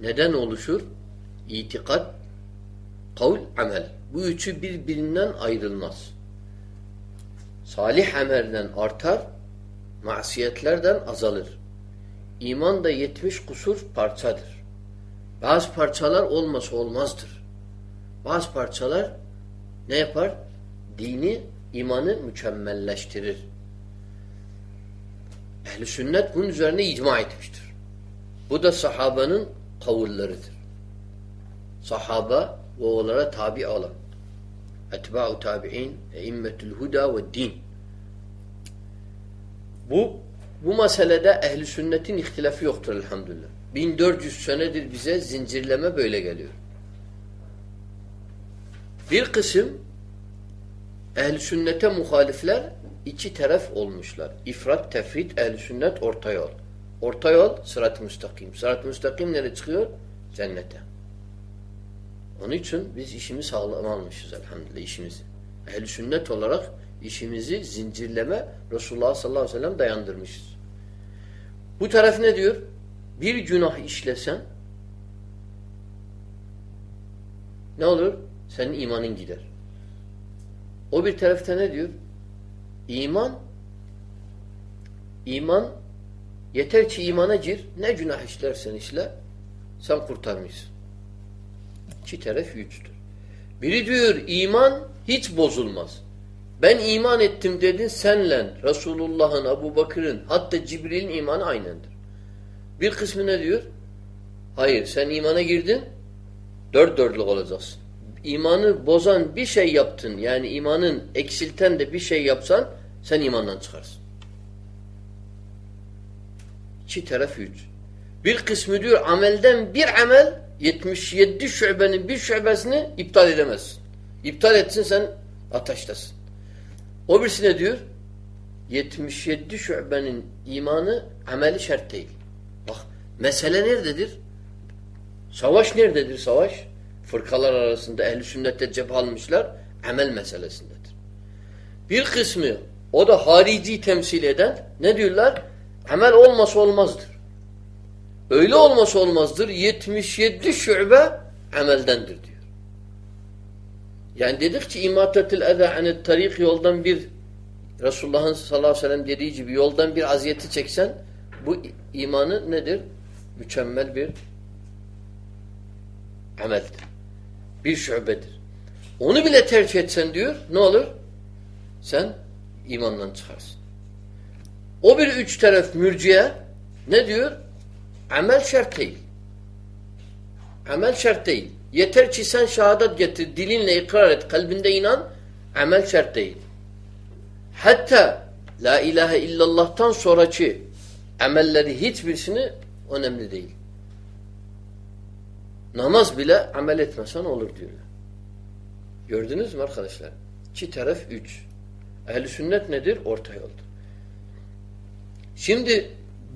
neden oluşur? İtikat, kavl, amel. Bu üçü birbirinden ayrılmaz. Salih amelden artar, masiyetlerden azalır. İman da yetmiş kusur parçadır. Bazı parçalar olmasa olmazdır. Bazı parçalar ne yapar? Dini, imanı mükemmelleştirir. Ehl-i sünnet bunun üzerine icma etmiştir. Bu da sahabanın kavulleridir. Sahaba ve onlara tabi olan. Etba'u tabi'in, eimmetül huda ve din. Bu bu meselede ehli sünnetin ihtilafı yoktur elhamdülillah. 1400 senedir bize zincirleme böyle geliyor. Bir kısım ehli sünnete muhalifler iki taraf olmuşlar. İfrat, tefrit, ehli sünnet, orta yol. Orta yol sırat-ı müstakim. Sırat-ı müstakim nereye çıkıyor? Cennete. Onun için biz işimizi sağlam almışız elhamdülillah işimizi. Ehl-i sünnet olarak işimizi zincirleme Resulullah sallallahu aleyhi ve sellem dayandırmışız. Bu taraf ne diyor? Bir günah işlesen ne olur? Senin imanın gider. O bir tarafta ne diyor? İman iman yeter ki imana gir ne günah işlersen işle sen kurtarmışsın. İki taraf güçtür. Biri diyor iman hiç bozulmaz. Ben iman ettim dedin senle Resulullah'ın, Abu Bakır'ın hatta Cibril'in imanı aynendir. Bir kısmı ne diyor? Hayır sen imana girdin dört dörtlük olacaksın. İmanı bozan bir şey yaptın yani imanın eksilten de bir şey yapsan sen imandan çıkarsın. İki taraf üç. Bir kısmı diyor amelden bir amel 77 şubenin bir şubesini iptal edemezsin. İptal etsin sen ateştesin. O birisi ne diyor? 77 şubenin imanı ameli şart değil. Bak mesele nerededir? Savaş nerededir savaş? Fırkalar arasında ehli sünnette cephe almışlar. Amel meselesindedir. Bir kısmı o da harici temsil eden ne diyorlar? Amel olmasa olmazdır. Öyle olması olmazdır. 77 şube ameldendir diyor. Yani dedik ki imatetil eza anit tarik yoldan bir Resulullah'ın sallallahu aleyhi ve sellem dediği gibi yoldan bir aziyeti çeksen bu imanı nedir? Mükemmel bir ameldir. Bir şubedir. Onu bile tercih etsen diyor ne olur? Sen imandan çıkarsın. O bir üç taraf mürciye ne diyor? Amel şart değil. Amel şart değil. Yeter ki sen şehadet getir, dilinle ikrar et, kalbinde inan, amel şart değil. Hatta La ilahe illallah'tan sonraki amelleri hiçbirisini önemli değil. Namaz bile amel etmesen olur diyorlar. Gördünüz mü arkadaşlar? İki taraf üç. Ehl-i sünnet nedir? Orta yoldur. Şimdi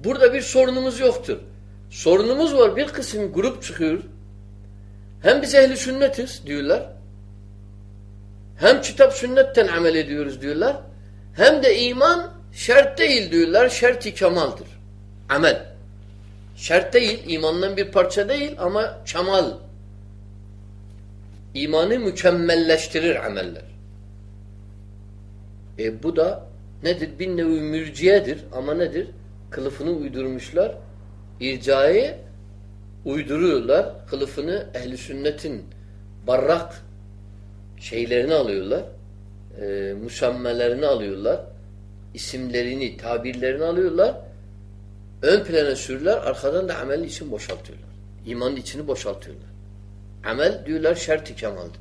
burada bir sorunumuz yoktur. Sorunumuz var. Bir kısım grup çıkıyor. Hem biz ehli sünnetiz diyorlar. Hem kitap sünnetten amel ediyoruz diyorlar. Hem de iman şart değil diyorlar. Şart-i kemaldir. Amel. Şart değil. imandan bir parça değil ama kemal. İmanı mükemmelleştirir ameller. E bu da nedir? Bir nevi mürciyedir ama nedir? Kılıfını uydurmuşlar ircayı uyduruyorlar. Kılıfını ehli sünnetin barrak şeylerini alıyorlar. E, musammelerini alıyorlar. isimlerini, tabirlerini alıyorlar. Ön plana sürürler. Arkadan da amelin için boşaltıyorlar. İmanın içini boşaltıyorlar. Amel diyorlar şart-ı kemaldir.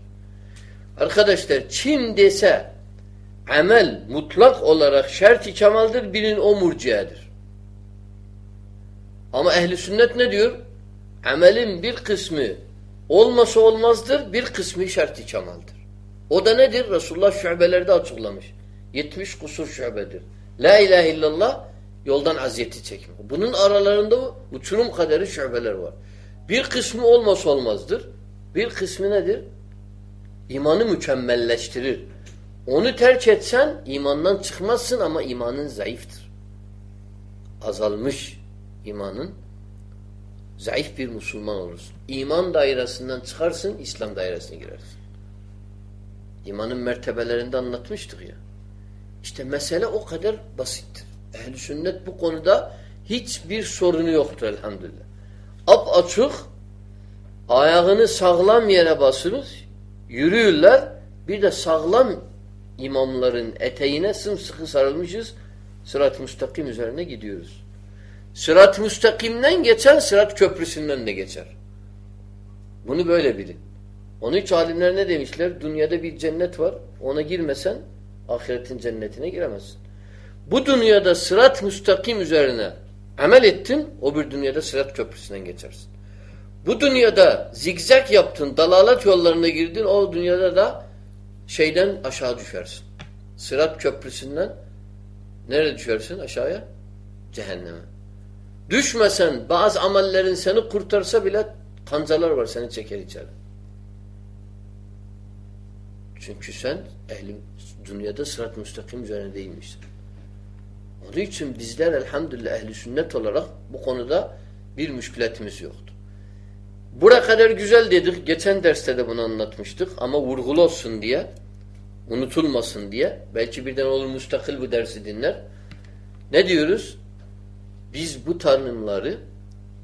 Arkadaşlar kim dese amel mutlak olarak şart-ı kemaldir bilin o murciyedir. Ama ehli sünnet ne diyor? Amelin bir kısmı olmasa olmazdır, bir kısmı şart-ı kemaldir. O da nedir? Resulullah şubelerde açıklamış. 70 kusur şubedir. La ilahe illallah yoldan aziyeti çekme. Bunun aralarında uçurum kaderi şubeler var. Bir kısmı olmasa olmazdır. Bir kısmı nedir? İmanı mükemmelleştirir. Onu terk etsen imandan çıkmazsın ama imanın zayıftır. Azalmış imanın Zayıf bir Müslüman olursun. İman dairesinden çıkarsın, İslam dairesine girersin. İmanın mertebelerinde anlatmıştık ya. İşte mesele o kadar basittir. Ehl-i sünnet bu konuda hiçbir sorunu yoktur elhamdülillah. Ap açık ayağını sağlam yere basırız, yürüyorlar. Bir de sağlam imamların eteğine sımsıkı sarılmışız. Sırat-ı müstakim üzerine gidiyoruz. Sırat-ı müstakimden geçen sırat köprüsünden de geçer. Bunu böyle bilin. Onun için alimler ne demişler? Dünyada bir cennet var. Ona girmesen ahiretin cennetine giremezsin. Bu dünyada sırat müstakim üzerine amel ettin, o bir dünyada sırat köprüsünden geçersin. Bu dünyada zigzag yaptın, dalalet yollarına girdin, o dünyada da şeyden aşağı düşersin. Sırat köprüsünden nereye düşersin? Aşağıya? Cehenneme. Düşmesen bazı amellerin seni kurtarsa bile kancalar var seni çeker içeri. Çünkü sen ehli, dünyada sırat müstakim üzerine değilmişsin. Onun için bizler elhamdülillah ehli sünnet olarak bu konuda bir müşkületimiz yoktu. Buraya kadar güzel dedik. Geçen derste de bunu anlatmıştık. Ama vurgulu olsun diye, unutulmasın diye. Belki birden olur müstakil bu dersi dinler. Ne diyoruz? Biz bu tanımları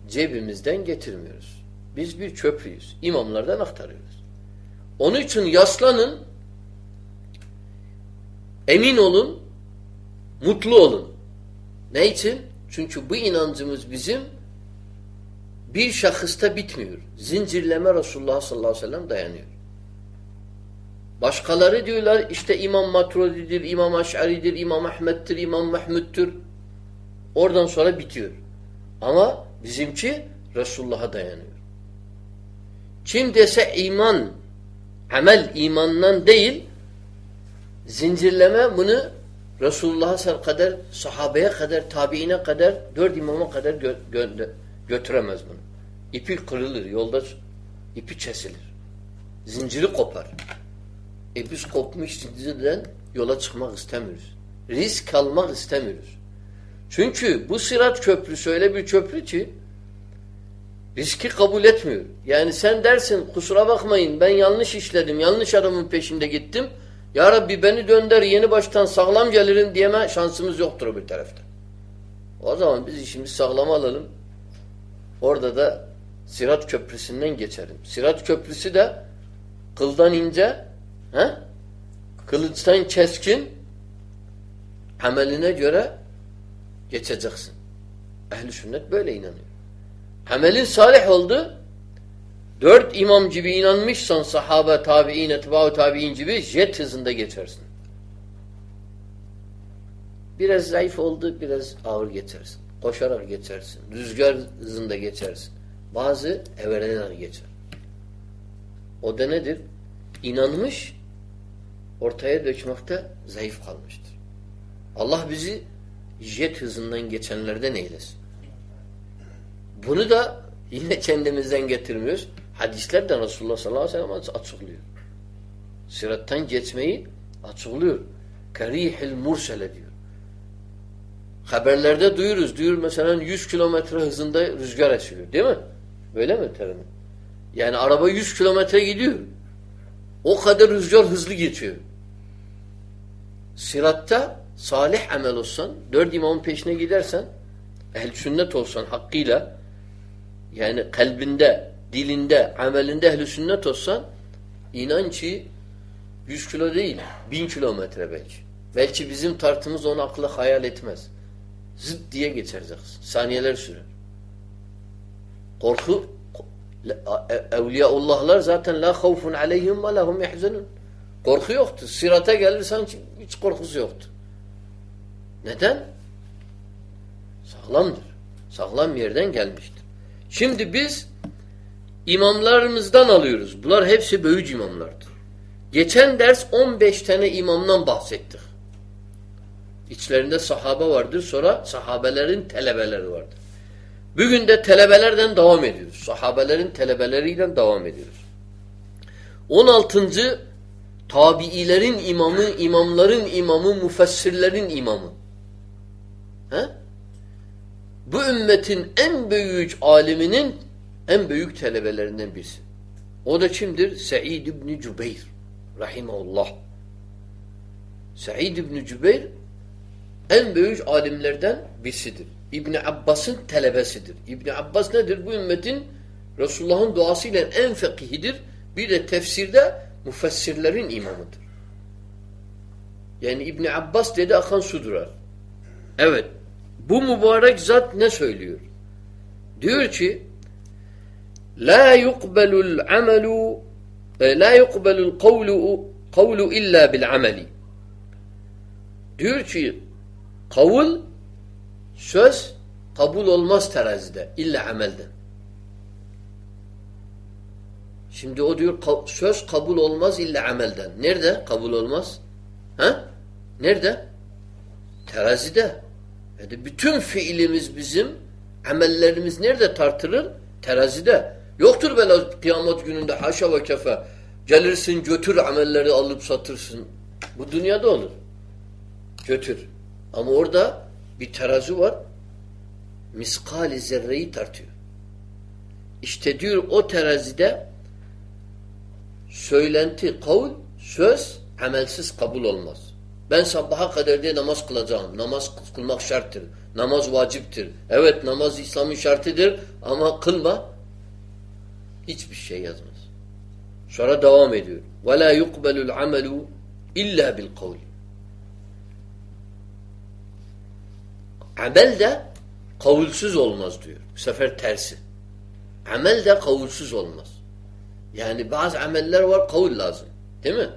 cebimizden getirmiyoruz. Biz bir çöplüyüz. İmamlardan aktarıyoruz. Onun için yaslanın, emin olun, mutlu olun. Ne için? Çünkü bu inancımız bizim bir şahısta bitmiyor. Zincirleme Resulullah sallallahu aleyhi ve sellem dayanıyor. Başkaları diyorlar işte İmam Maturidi'dir, İmam Aş'ari'dir, İmam Ahmet'tir, İmam Mahmud'tur. Oradan sonra bitiyor. Ama bizimki Resulullah'a dayanıyor. Kim dese iman, amel imandan değil, zincirleme bunu Resulullah'a kadar, sahabeye kadar, tabiine kadar, dört imama kadar gö gö götüremez bunu. İpi kırılır, yolda ipi kesilir. Zinciri kopar. E biz kopmuş zincirden yola çıkmak istemiyoruz. Risk almak istemiyoruz. Çünkü bu sırat köprüsü öyle bir köprü ki riski kabul etmiyor. Yani sen dersin kusura bakmayın ben yanlış işledim, yanlış adamın peşinde gittim. Ya Rabbi beni dönder yeni baştan sağlam gelirim diyeme şansımız yoktur bir tarafta. O zaman biz işimizi sağlam alalım. Orada da Sirat Köprüsü'nden geçelim. Sirat Köprüsü de kıldan ince, he? kılıçtan keskin, ameline göre geçeceksin. Ehli sünnet böyle inanıyor. Amelin salih oldu, dört imam gibi inanmışsan sahabe, tabi'in, etba'u tabi'in gibi jet hızında geçersin. Biraz zayıf oldu, biraz ağır geçersin. Koşarak geçersin. Rüzgar hızında geçersin. Bazı everenerek geçer. O da nedir? İnanmış, ortaya dökmekte zayıf kalmıştır. Allah bizi jet hızından geçenlerden eylesin. Bunu da yine kendimizden getirmiyoruz. Hadisler Resulullah sallallahu aleyhi ve sellem açıklıyor. Sırattan geçmeyi açıklıyor. Kerihil mursele diyor. Haberlerde duyuruz. Duyur mesela 100 kilometre hızında rüzgar esiyor. Değil mi? Böyle mi terimi? Yani araba 100 kilometre gidiyor. O kadar rüzgar hızlı geçiyor. Siratta salih amel olsan, dört imamın peşine gidersen, ehl sünnet olsan hakkıyla, yani kalbinde, dilinde, amelinde ehl sünnet olsan, inan ki 100 kilo değil, bin kilometre belki. Belki bizim tartımız onu akla hayal etmez. Zıt diye geçeceksin. Saniyeler sürer. Korku Evliyaullahlar zaten la havfun aleyhim ve lahum yahzanun. Korku yoktu. Sirata gelirsen hiç korkusu yoktu. Neden? Sağlamdır. Sağlam yerden gelmiştir. Şimdi biz imamlarımızdan alıyoruz. Bunlar hepsi böyüc imamlardır. Geçen ders 15 tane imamdan bahsettik. İçlerinde sahabe vardır. Sonra sahabelerin telebeleri vardır. Bugün de telebelerden devam ediyoruz. Sahabelerin telebeleriyle devam ediyoruz. 16. Tabiilerin imamı, imamların imamı, müfessirlerin imamı. He? Bu ümmetin en büyük aliminin en büyük talebelerinden birisi. O da kimdir? Sa'id ibn Cübeyr rahimahullah. Sa'id ibn Cübeyr en büyük alimlerden birisidir. İbn Abbas'ın talebesidir. İbn Abbas nedir? Bu ümmetin Resulullah'ın duasıyla en fakihidir. Bir de tefsirde müfessirlerin imamıdır. Yani İbn Abbas dedi akan su durar. Evet. Bu mübarek zat ne söylüyor? Diyor ki La yuqbalul amelu e, la yuqbalul kavlu kavlu illa bil ameli. Diyor ki kavul söz kabul olmaz terazide illa amelden. Şimdi o diyor söz kabul olmaz illa amelden. Nerede kabul olmaz? Ha? Nerede? Terazide. Yani bütün fiilimiz bizim, amellerimiz nerede tartılır? Terazide. Yoktur böyle kıyamet gününde haşa ve kefe. Gelirsin götür amelleri alıp satırsın. Bu dünyada olur. Götür. Ama orada bir terazi var. Miskali zerreyi tartıyor. İşte diyor o terazide söylenti, kavul, söz amelsiz kabul olmaz. Ben sabaha kadar diye namaz kılacağım. Namaz kılmak şarttır. Namaz vaciptir. Evet namaz İslam'ın şartıdır ama kılma hiçbir şey yazmaz. Sonra devam ediyor. وَلَا يُقْبَلُ الْعَمَلُ illa bil kavli. Amel de kavulsuz olmaz diyor. Bu sefer tersi. Amel de kavulsuz olmaz. Yani bazı ameller var kavul lazım. Değil mi?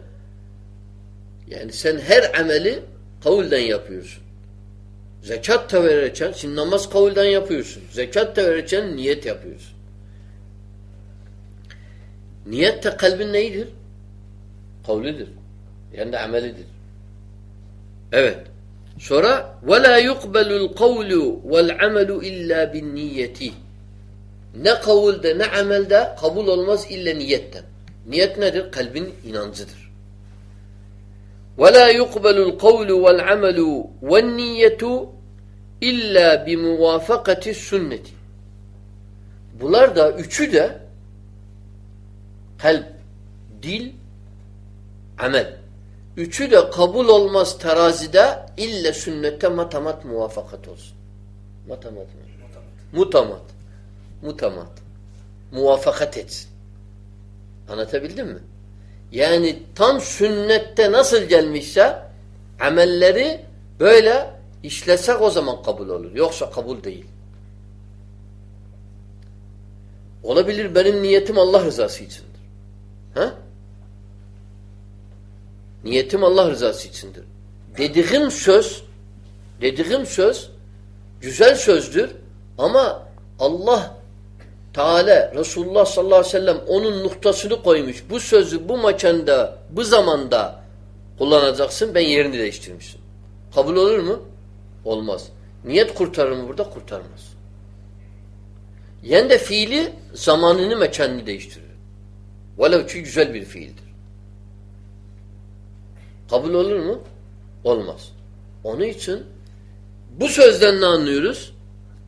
Yani sen her ameli kavulden yapıyorsun. Zekat da vereceksin. Şimdi namaz kavulden yapıyorsun. Zekat da vereceksin. Niyet yapıyorsun. Niyet de kalbin neyidir? Kavlidir. Yani de amelidir. Evet. Sonra وَلَا يُقْبَلُ الْقَوْلُ وَالْعَمَلُ اِلَّا بِالنِّيَّةِ Ne kavulde ne amelde kabul olmaz illa niyetten. Niyet nedir? Kalbin inancıdır. وَلَا يُقْبَلُ الْقَوْلُ وَالْعَمَلُ وَالنِّيَّةُ اِلَّا بِمُوَافَقَةِ السُنَّةِ Bunlar da üçü de kalp, dil, amel. Üçü de kabul olmaz terazide ille sünnette matamat muvafakat olsun. Matamat mı? Mutamat. Mutamat. Muvafakat etsin. Anlatabildim mi? Yani tam sünnette nasıl gelmişse amelleri böyle işlesek o zaman kabul olur. Yoksa kabul değil. Olabilir benim niyetim Allah rızası içindir. Ha? Niyetim Allah rızası içindir. Dediğim söz dediğim söz güzel sözdür ama Allah Teala Resulullah sallallahu aleyhi ve sellem onun noktasını koymuş. Bu sözü bu makanda, bu zamanda kullanacaksın. Ben yerini değiştirmişim. Kabul olur mu? Olmaz. Niyet kurtarır mı burada? Kurtarmaz. Yani de fiili zamanını, mekanını değiştirir. Velev ki güzel bir fiildir. Kabul olur mu? Olmaz. Onun için bu sözden ne anlıyoruz?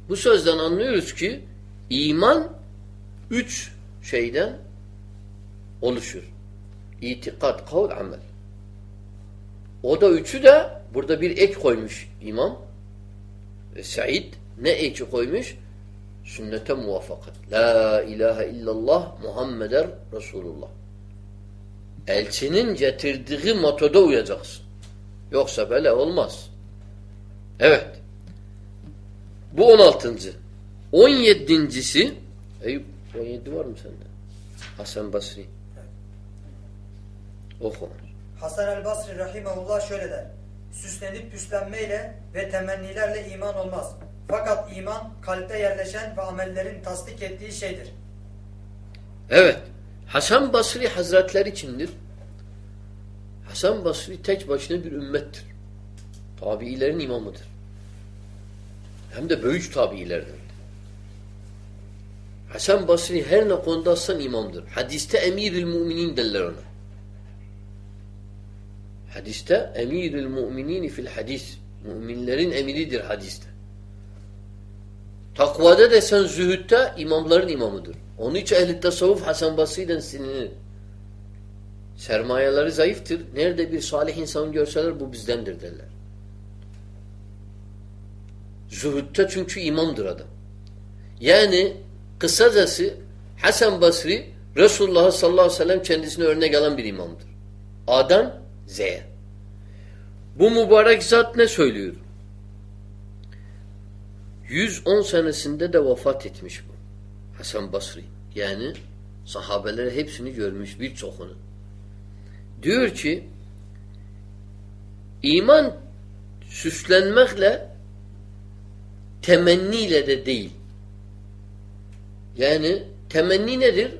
Bu sözden anlıyoruz ki iman üç şeyden oluşur. İtikat, kavl, amel. O da üçü de burada bir ek koymuş imam. E, Said ne eki koymuş? Sünnete muvaffakat. La ilahe illallah Muhammeder Resulullah. Elçinin getirdiği metoda uyacaksın. Yoksa böyle olmaz. Evet. Bu on altıncı. On yedincisi Eyüp on yedi var mı sende? Hasan Basri. Oku. Hasan el Basri rahimahullah şöyle der. Süslenip püslenmeyle ve temennilerle iman olmaz. Fakat iman kalpte yerleşen ve amellerin tasdik ettiği şeydir. Evet. Hasan Basri Hazretleri kimdir? Hasan Basri tek başına bir ümmettir. Tabiilerin imamıdır. Hem de büyük tabiilerden. Hasan Basri her ne konuda aslan imamdır. Hadiste emiril müminin derler ona. Hadiste emiril müminini fil hadis. Müminlerin emiridir hadiste. Takvada desen zühütte imamların imamıdır. Onun için ehli tasavvuf Hasan Basri'den sinirlenir. Sermayeleri zayıftır. Nerede bir salih insan görseler bu bizdendir derler. Zuhutta çünkü imamdır adam. Yani kısacası Hasan Basri Resulullah sallallahu aleyhi ve sellem kendisine örnek alan bir imamdır. A'dan Z'ye. Bu mübarek zat ne söylüyor? 110 senesinde de vefat etmiş bu. Hasan Basri. Yani sahabeleri hepsini görmüş birçokunu. Diyor ki iman süslenmekle temenniyle de değil. Yani temenni nedir?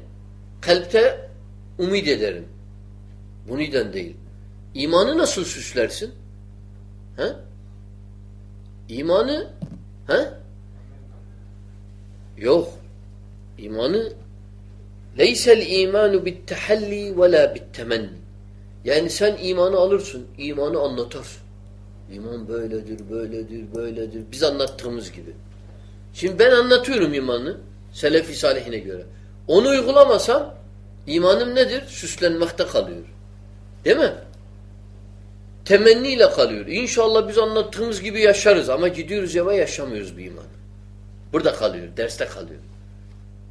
Kalpte umid ederim. Buniden değil. İmanı nasıl süslersin? He? İmanı he? Yok. İmanı leysel imanu bit tehalli ve la bit temenni. Yani sen imanı alırsın, imanı anlatarsın. İman böyledir, böyledir, böyledir. Biz anlattığımız gibi. Şimdi ben anlatıyorum imanı Selefi salihine göre. Onu uygulamasam imanım nedir? Süslenmekte kalıyor. Değil mi? Temenniyle kalıyor. İnşallah biz anlattığımız gibi yaşarız ama gidiyoruz eve yaşamıyoruz bu imanı. Burada kalıyor, derste kalıyor.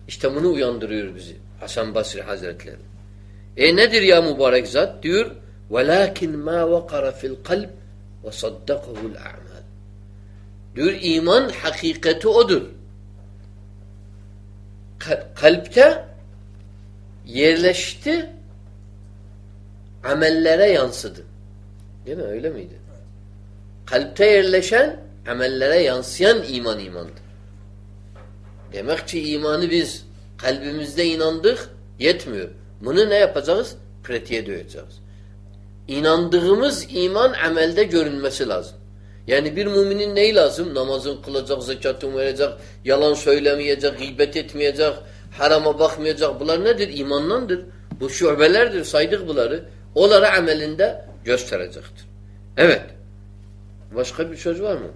İşte bunu uyandırıyor bizi Hasan Basri Hazretleri. E nedir ya mübarek zat? Diyor وَلَاكِنْ مَا وَقَرَ فِي الْقَلْبِ وَصَدَّقَهُ الْاَعْمَالِ Diyor iman hakikati odur. Kalpte yerleşti amellere yansıdı. Değil mi? Öyle miydi? Kalpte yerleşen amellere yansıyan iman imandır. Demek ki imanı biz kalbimizde inandık yetmiyor. Bunu ne yapacağız? Pratiğe döyeceğiz. İnandığımız iman amelde görünmesi lazım. Yani bir müminin neyi lazım? Namazın kılacak, zekatını verecek, yalan söylemeyecek, gıybet etmeyecek, harama bakmayacak. Bunlar nedir? İmandandır. Bu şubelerdir. Saydık bunları. Onları amelinde gösterecektir. Evet. Başka bir söz var mı?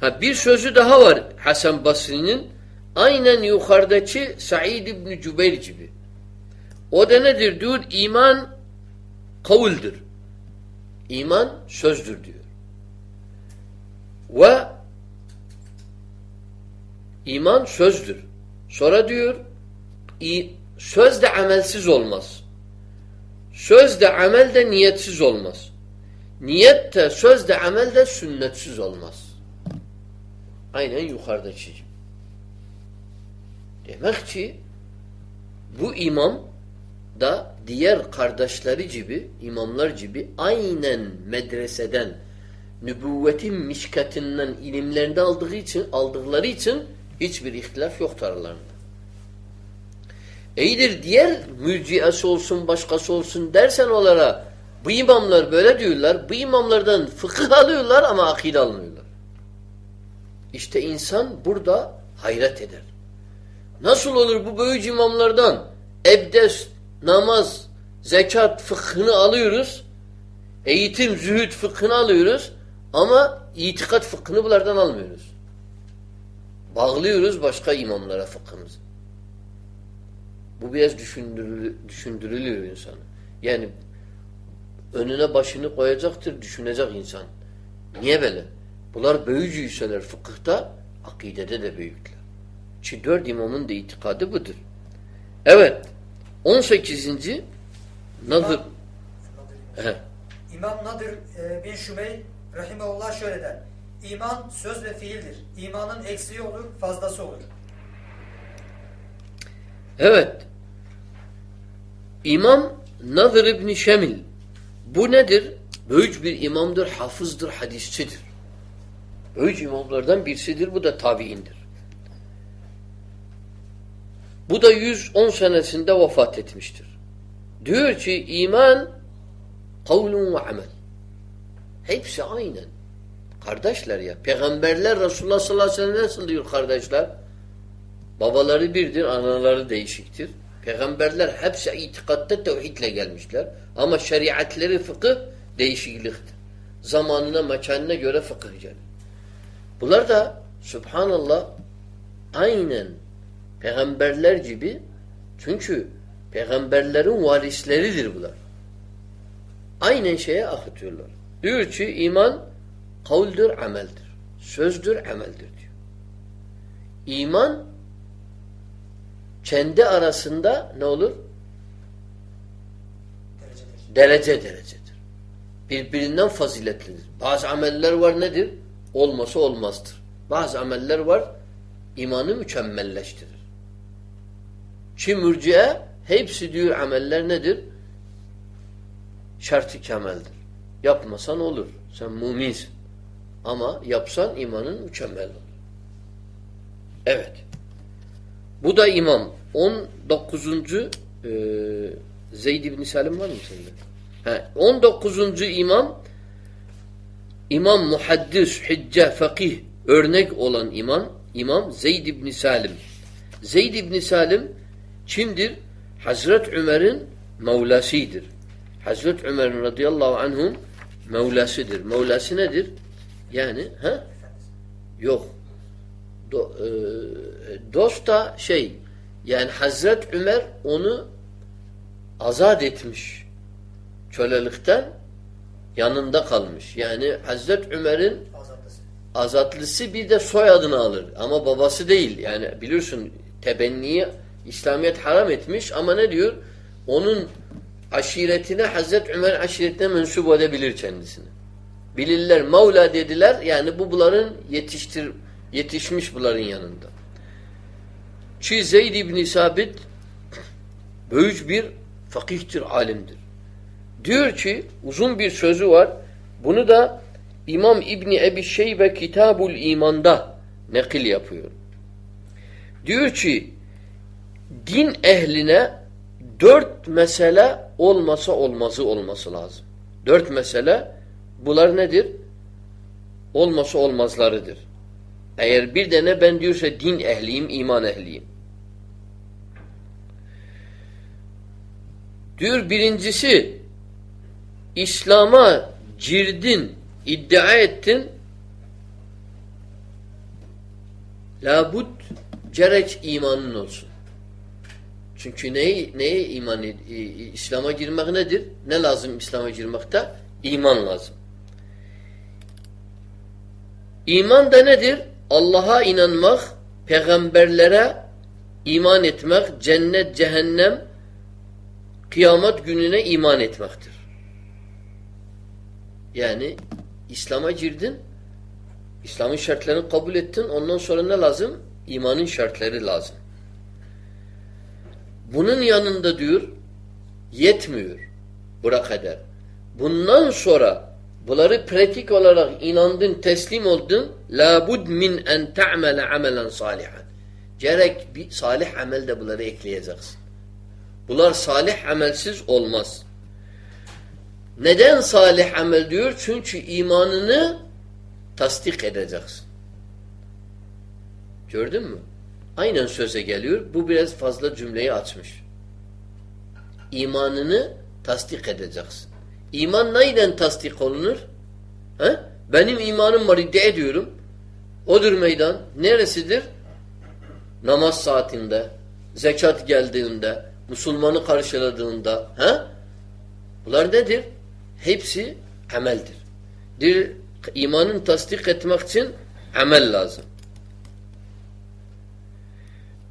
Ha, bir sözü daha var Hasan Basri'nin. Aynen yukarıdaki Said İbni Cübeyr gibi. O da nedir diyor? İman kavuldür. İman sözdür diyor. Ve iman sözdür. Sonra diyor söz de amelsiz olmaz. Söz de amel de niyetsiz olmaz. Niyet de söz de amel de sünnetsiz olmaz. Aynen yukarıdaki gibi. Demek ki bu imam da diğer kardeşleri gibi, imamlar gibi aynen medreseden, nübüvvetin mişkatinden ilimlerinde aldığı için, aldıkları için hiçbir ihtilaf yoktur aralarında. İyidir diğer mürciyesi olsun, başkası olsun dersen onlara bu imamlar böyle diyorlar. Bu imamlardan fıkıh alıyorlar ama akide almıyorlar. İşte insan burada hayret eder. Nasıl olur bu böyüc imamlardan ebdes, namaz, zekat fıkhını alıyoruz. Eğitim, zühd fıkhını alıyoruz. Ama itikat fıkhını bunlardan almıyoruz. Bağlıyoruz başka imamlara fıkhımızı. Bu biraz düşündürülüyor, düşündürülüyor insanı. Yani önüne başını koyacaktır, düşünecek insan. Niye böyle? Bunlar büyücüyseler fıkıhta, akidede de büyükler. Çünkü dört imamın da itikadı budur. Evet. 18. Nadır. İmam, İmam Nadir e, bin Şümey Rahimullah şöyle der. İman söz ve fiildir. İmanın eksiği olur, fazlası olur. Evet. İmam Nazır İbni Şemil bu nedir? Büyük bir imamdır, hafızdır, hadisçidir. Büyük imamlardan birisidir. Bu da tabiindir. Bu da 110 senesinde vefat etmiştir. Diyor ki iman kavlun ve amel. Hepsi aynen. Kardeşler ya. Peygamberler Resulullah sallallahu aleyhi ve sellem nasıl diyor kardeşler? Babaları birdir, anaları değişiktir. Peygamberler hepsi itikatta tevhidle gelmişler. Ama şeriatleri fıkıh değişikliktir. Zamanına, mekanına göre fıkıh gelir. Bunlar da subhanallah aynen Peygamberler gibi çünkü peygamberlerin varisleridir bunlar. Aynen şeye akıtıyorlar. Diyor ki iman kavldür, ameldir. Sözdür, ameldir diyor. İman kendi arasında ne olur? Derecedir. Derece derecedir. Birbirinden faziletlidir. Bazı ameller var nedir? Olması olmazdır. Bazı ameller var imanı mükemmelleştirir. Ki mürciye hepsi diyor ameller nedir? Şartı kemeldir. Yapmasan olur. Sen müminsin. Ama yapsan imanın mükemmel olur. Evet. Bu da imam. 19. E, Zeyd ibn Salim var mı sende? He, 19. imam İmam muhaddis, hicce, fakih örnek olan imam İmam Zeyd ibn Salim. Zeyd ibn Salim kimdir? Hazret Ömer'in Mevlasıdır. Hazret Ömer'in radıyallahu anhum Mevlasıdır. Mevlası nedir? Yani ha? Yok. Do, e, dost da şey yani Hazret Ömer onu azat etmiş. Kölelikten yanında kalmış. Yani Hazret Ömer'in azatlısı bir de soyadını alır. Ama babası değil. Yani biliyorsun tebenniyi İslamiyet haram etmiş ama ne diyor? Onun aşiretine Hazret Ömer aşiretine mensup edebilir kendisini. Bilirler Mevla dediler. Yani bu bunların yetiştir yetişmiş bunların yanında. Ki Zeyd İbni Sabit büyük bir fakihtir, alimdir. Diyor ki uzun bir sözü var. Bunu da İmam İbni Ebi Şeybe Kitabul İman'da nakil yapıyor. Diyor ki din ehline dört mesele olmasa olmazı olması lazım. Dört mesele bunlar nedir? Olmasa olmazlarıdır. Eğer bir de ben diyorsa din ehliyim, iman ehliyim. Diyor birincisi İslam'a girdin, iddia ettin labud gerek imanın olsun. Çünkü neye, neye iman İslam'a girmek nedir? Ne lazım İslam'a girmekte? İman lazım. İman da nedir? Allah'a inanmak, peygamberlere iman etmek, cennet, cehennem, kıyamet gününe iman etmektir. Yani İslam'a girdin, İslam'ın şartlarını kabul ettin, ondan sonra ne lazım? İmanın şartları lazım. Bunun yanında diyor, yetmiyor bura kadar. Bundan sonra bunları pratik olarak inandın, teslim oldun, labud min en ta'mele amelen salihan. Gerek bir salih amel de bunları ekleyeceksin. Bunlar salih amelsiz olmaz. Neden salih amel diyor? Çünkü imanını tasdik edeceksin. Gördün mü? Aynen söze geliyor. Bu biraz fazla cümleyi açmış. İmanını tasdik edeceksin. İman neyden tasdik olunur? He? Benim imanım var iddia ediyorum. Odur meydan. Neresidir? Namaz saatinde, zekat geldiğinde, Müslümanı karşıladığında. He? Bunlar nedir? Hepsi ameldir. Bir imanın tasdik etmek için amel lazım.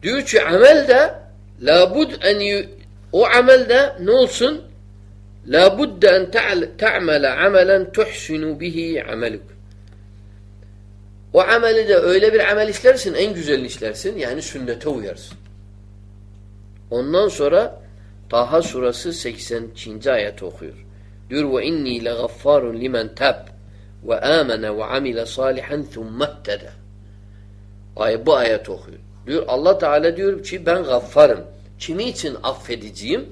Diyor ki amel de labud en o amel de ne olsun? Labud en ta'mele amelen tuhsinu bihi ameluk. O ameli de öyle bir amel işlersin, en güzel işlersin. Yani sünnete uyarsın. Ondan sonra Taha surası 82. ayet okuyor. Diyor ve inni legaffarun limen tab ve amene ve amile salihan thummettede. Ayet bu ayet okuyor. Diyor Allah Teala diyor ki ben gaffarım. Kimi için affedeceğim?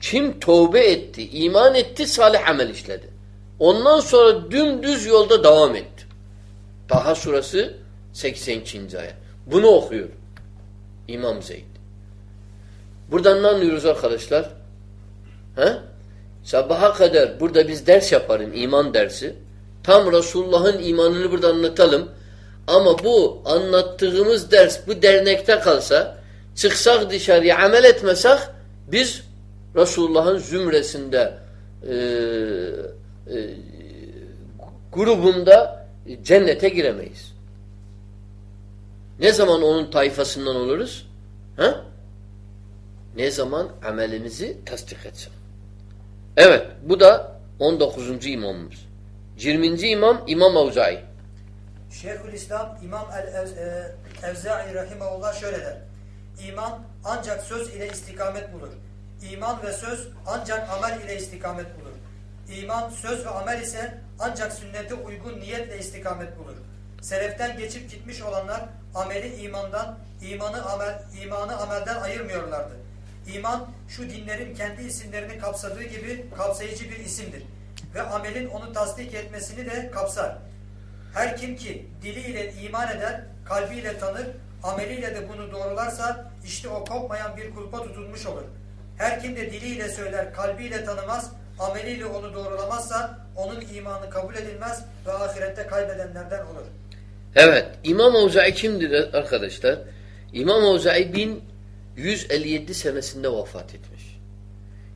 Kim tövbe etti, iman etti, salih amel işledi. Ondan sonra dümdüz yolda devam etti. Daha surası 82. ayet. Bunu okuyor İmam Zeyd. Buradan ne anlıyoruz arkadaşlar? He? Sabaha kadar burada biz ders yaparım, iman dersi. Tam Resulullah'ın imanını burada anlatalım. Ama bu anlattığımız ders bu dernekte kalsa, çıksak dışarıya amel etmesek biz Resulullah'ın zümresinde e, e, grubunda cennete giremeyiz. Ne zaman onun tayfasından oluruz? Ha? Ne zaman amelimizi tasdik etsin. Evet, bu da 19. imamımız. 20. imam İmam Avzai. Şeyhülislam İmam el-Evza'i Rahimahullah şöyle der. İman ancak söz ile istikamet bulur. İman ve söz ancak amel ile istikamet bulur. İman, söz ve amel ise ancak sünnete uygun niyetle istikamet bulur. Seleften geçip gitmiş olanlar ameli imandan, imanı amel, imanı amelden ayırmıyorlardı. İman şu dinlerin kendi isimlerini kapsadığı gibi kapsayıcı bir isimdir. Ve amelin onu tasdik etmesini de kapsar. Her kim ki diliyle iman eder, kalbiyle tanır, ameliyle de bunu doğrularsa işte o kopmayan bir kulpa tutulmuş olur. Her kim de diliyle söyler, kalbiyle tanımaz, ameliyle onu doğrulamazsa onun imanı kabul edilmez ve ahirette kaybedenlerden olur. Evet, İmam Avza'i kimdir arkadaşlar? İmam Avza'i 1157 senesinde vefat etmiş.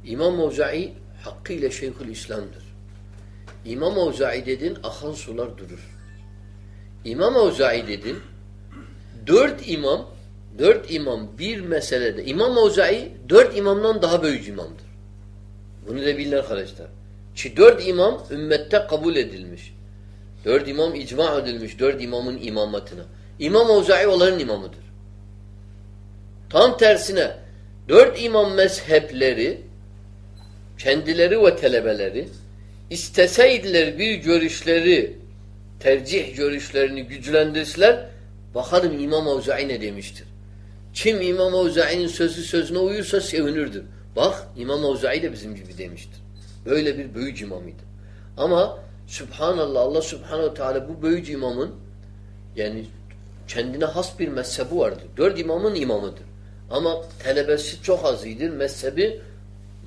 İmam Avza'i hakkıyla Şeyhül İslam'dır. İmam Avza'i dedin akan sular durur. İmam Avza'i dedin dört imam dört imam bir meselede İmam Avza'i dört imamdan daha büyük imamdır. Bunu da bilin arkadaşlar. Ki dört imam ümmette kabul edilmiş. Dört imam icma edilmiş. Dört imamın imamatına. İmam Avza'i onların imamıdır. Tam tersine dört imam mezhepleri kendileri ve telebeleri isteseydiler bir görüşleri tercih görüşlerini güçlendirseler bakalım İmam Avza'i ne demiştir. Kim İmam Avza'i'nin sözü sözüne uyursa sevinirdir. Bak İmam Avza'i de bizim gibi demiştir. Böyle bir büyük imamıydı. Ama Subhanallah Allah Subhanahu Teala bu büyük imamın yani kendine has bir mezhebi vardır. Dört imamın imamıdır. Ama telebesi çok azıydır. Mezhebi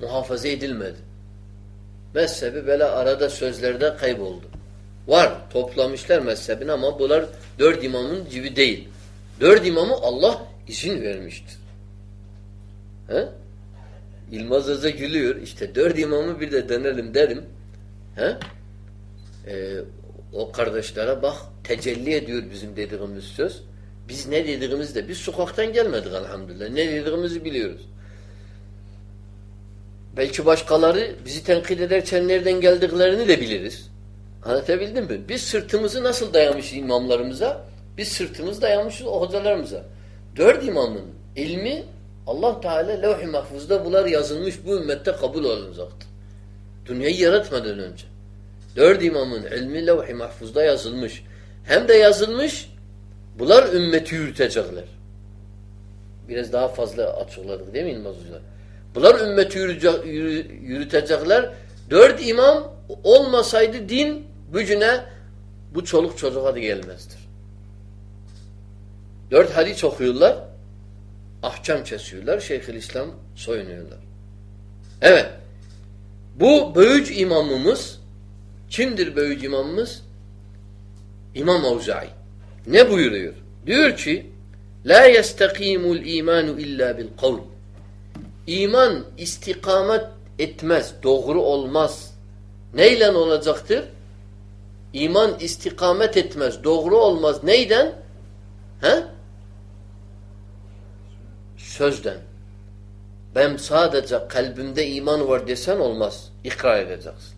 muhafaza edilmedi. Mezhebi böyle arada sözlerde kayboldu. Var. Toplamışlar mezhebini ama bunlar dört imamın gibi değil. Dört imamı Allah izin vermiştir. He? İlmaz Hoca gülüyor. İşte dört imamı bir de denelim derim. He? Ee, o kardeşlere bak tecelli ediyor bizim dediğimiz söz. Biz ne dediğimiz de biz sokaktan gelmedik elhamdülillah. Ne dediğimizi biliyoruz. Belki başkaları bizi tenkit ederken nereden geldiklerini de biliriz. Anlatabildim mi? Biz sırtımızı nasıl dayamışız imamlarımıza? Biz sırtımızı dayamışız o hocalarımıza. Dört imamın ilmi Allah Teala levh-i mahfuzda bunlar yazılmış bu ümmette kabul olunacaktır. Dünyayı yaratmadan önce. Dört imamın ilmi levh-i mahfuzda yazılmış. Hem de yazılmış bunlar ümmeti yürütecekler. Biraz daha fazla açıkladık değil mi İlmaz Hoca? Bunlar ümmeti yürütecekler. Dört imam olmasaydı din gücüne bu çoluk çocuğa da gelmezdir. Dört hadis okuyorlar. Ahkam kesiyorlar. Şeyhülislam soyunuyorlar. Evet. Bu büyük imamımız kimdir büyük imamımız? İmam Avza'i. Ne buyuruyor? Diyor ki La yestekimul imanu illa bil kavl. İman istikamet etmez, doğru olmaz. Neyle olacaktır? İman istikamet etmez, doğru olmaz. Neyden? He? Sözden. Ben sadece kalbimde iman var desen olmaz. İkrar edeceksin.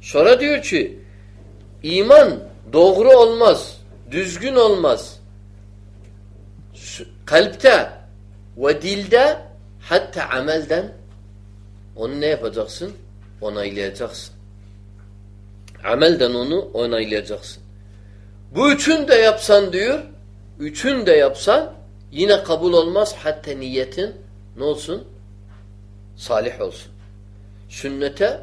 Sonra diyor ki iman doğru olmaz, düzgün olmaz. Kalpte ve dilde hatta amelden onu ne yapacaksın? Onaylayacaksın. Amelden onu onaylayacaksın. Bu üçün de yapsan diyor, üçün de yapsan yine kabul olmaz hatta niyetin ne olsun? Salih olsun. Sünnete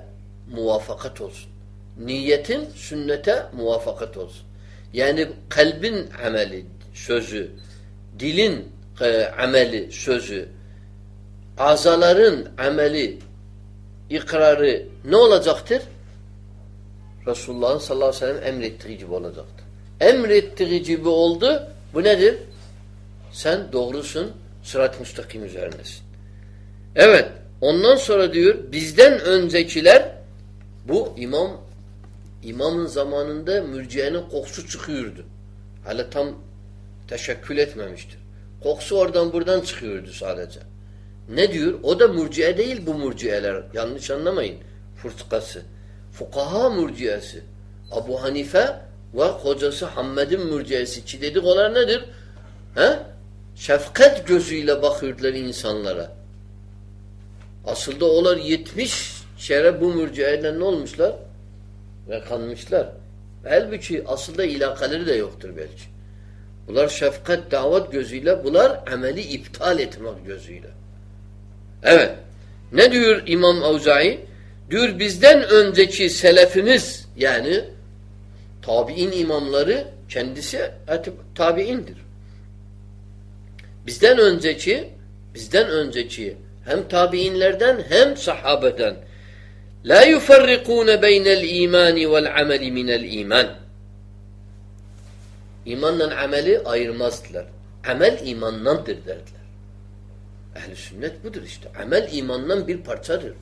muvafakat olsun. Niyetin sünnete muvafakat olsun. Yani kalbin ameli, sözü, dilin e, ameli, sözü, azaların ameli, ikrarı ne olacaktır? Resulullah'ın sallallahu aleyhi ve sellem emrettiği gibi olacaktır. Emrettiği gibi oldu. Bu nedir? Sen doğrusun, Sırat-ı müstakim üzerindesin. Evet. Ondan sonra diyor bizden öncekiler bu imam imamın zamanında mürciyenin kokusu çıkıyordu. Hala tam teşekkül etmemiştir. Kokusu oradan buradan çıkıyordu sadece. Ne diyor? O da murciye değil bu murciyeler. Yanlış anlamayın. Fırtıkası. Fukaha murciyesi. Abu Hanife ve hocası Hammed'in murciyesi. Ki dedik onlar nedir? He? Şefkat gözüyle bakıyordular insanlara. Aslında onlar 70 şere bu mürciyeyle ne olmuşlar? Ve kanmışlar. Halbuki aslında ilakaları da yoktur belki. Bunlar şefkat davet gözüyle, bunlar ameli iptal etmek gözüyle. Evet. Ne diyor İmam Avzai? Diyor bizden önceki selefimiz yani tabi'in imamları kendisi tabi'indir. Bizden önceki bizden önceki hem tabi'inlerden hem sahabeden la yufarrikun beynel imani vel ameli minel iman. İmanla ameli ayırmazdılar. Amel imandandır derdiler. Ehl-i sünnet budur işte. Amel imandan bir parçadır.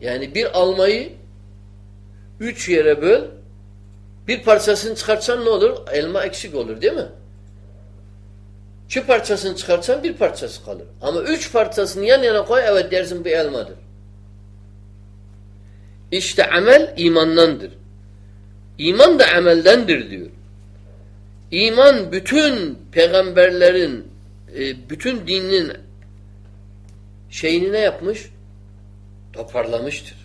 Yani bir almayı üç yere böl bir parçasını çıkartsan ne olur? Elma eksik olur değil mi? İki parçasını çıkartsan bir parçası kalır. Ama üç parçasını yan yana koy evet dersin bir elmadır. İşte amel imandandır. İman da ameldendir diyor. İman bütün peygamberlerin e, bütün dinin şeyini ne yapmış? Toparlamıştır.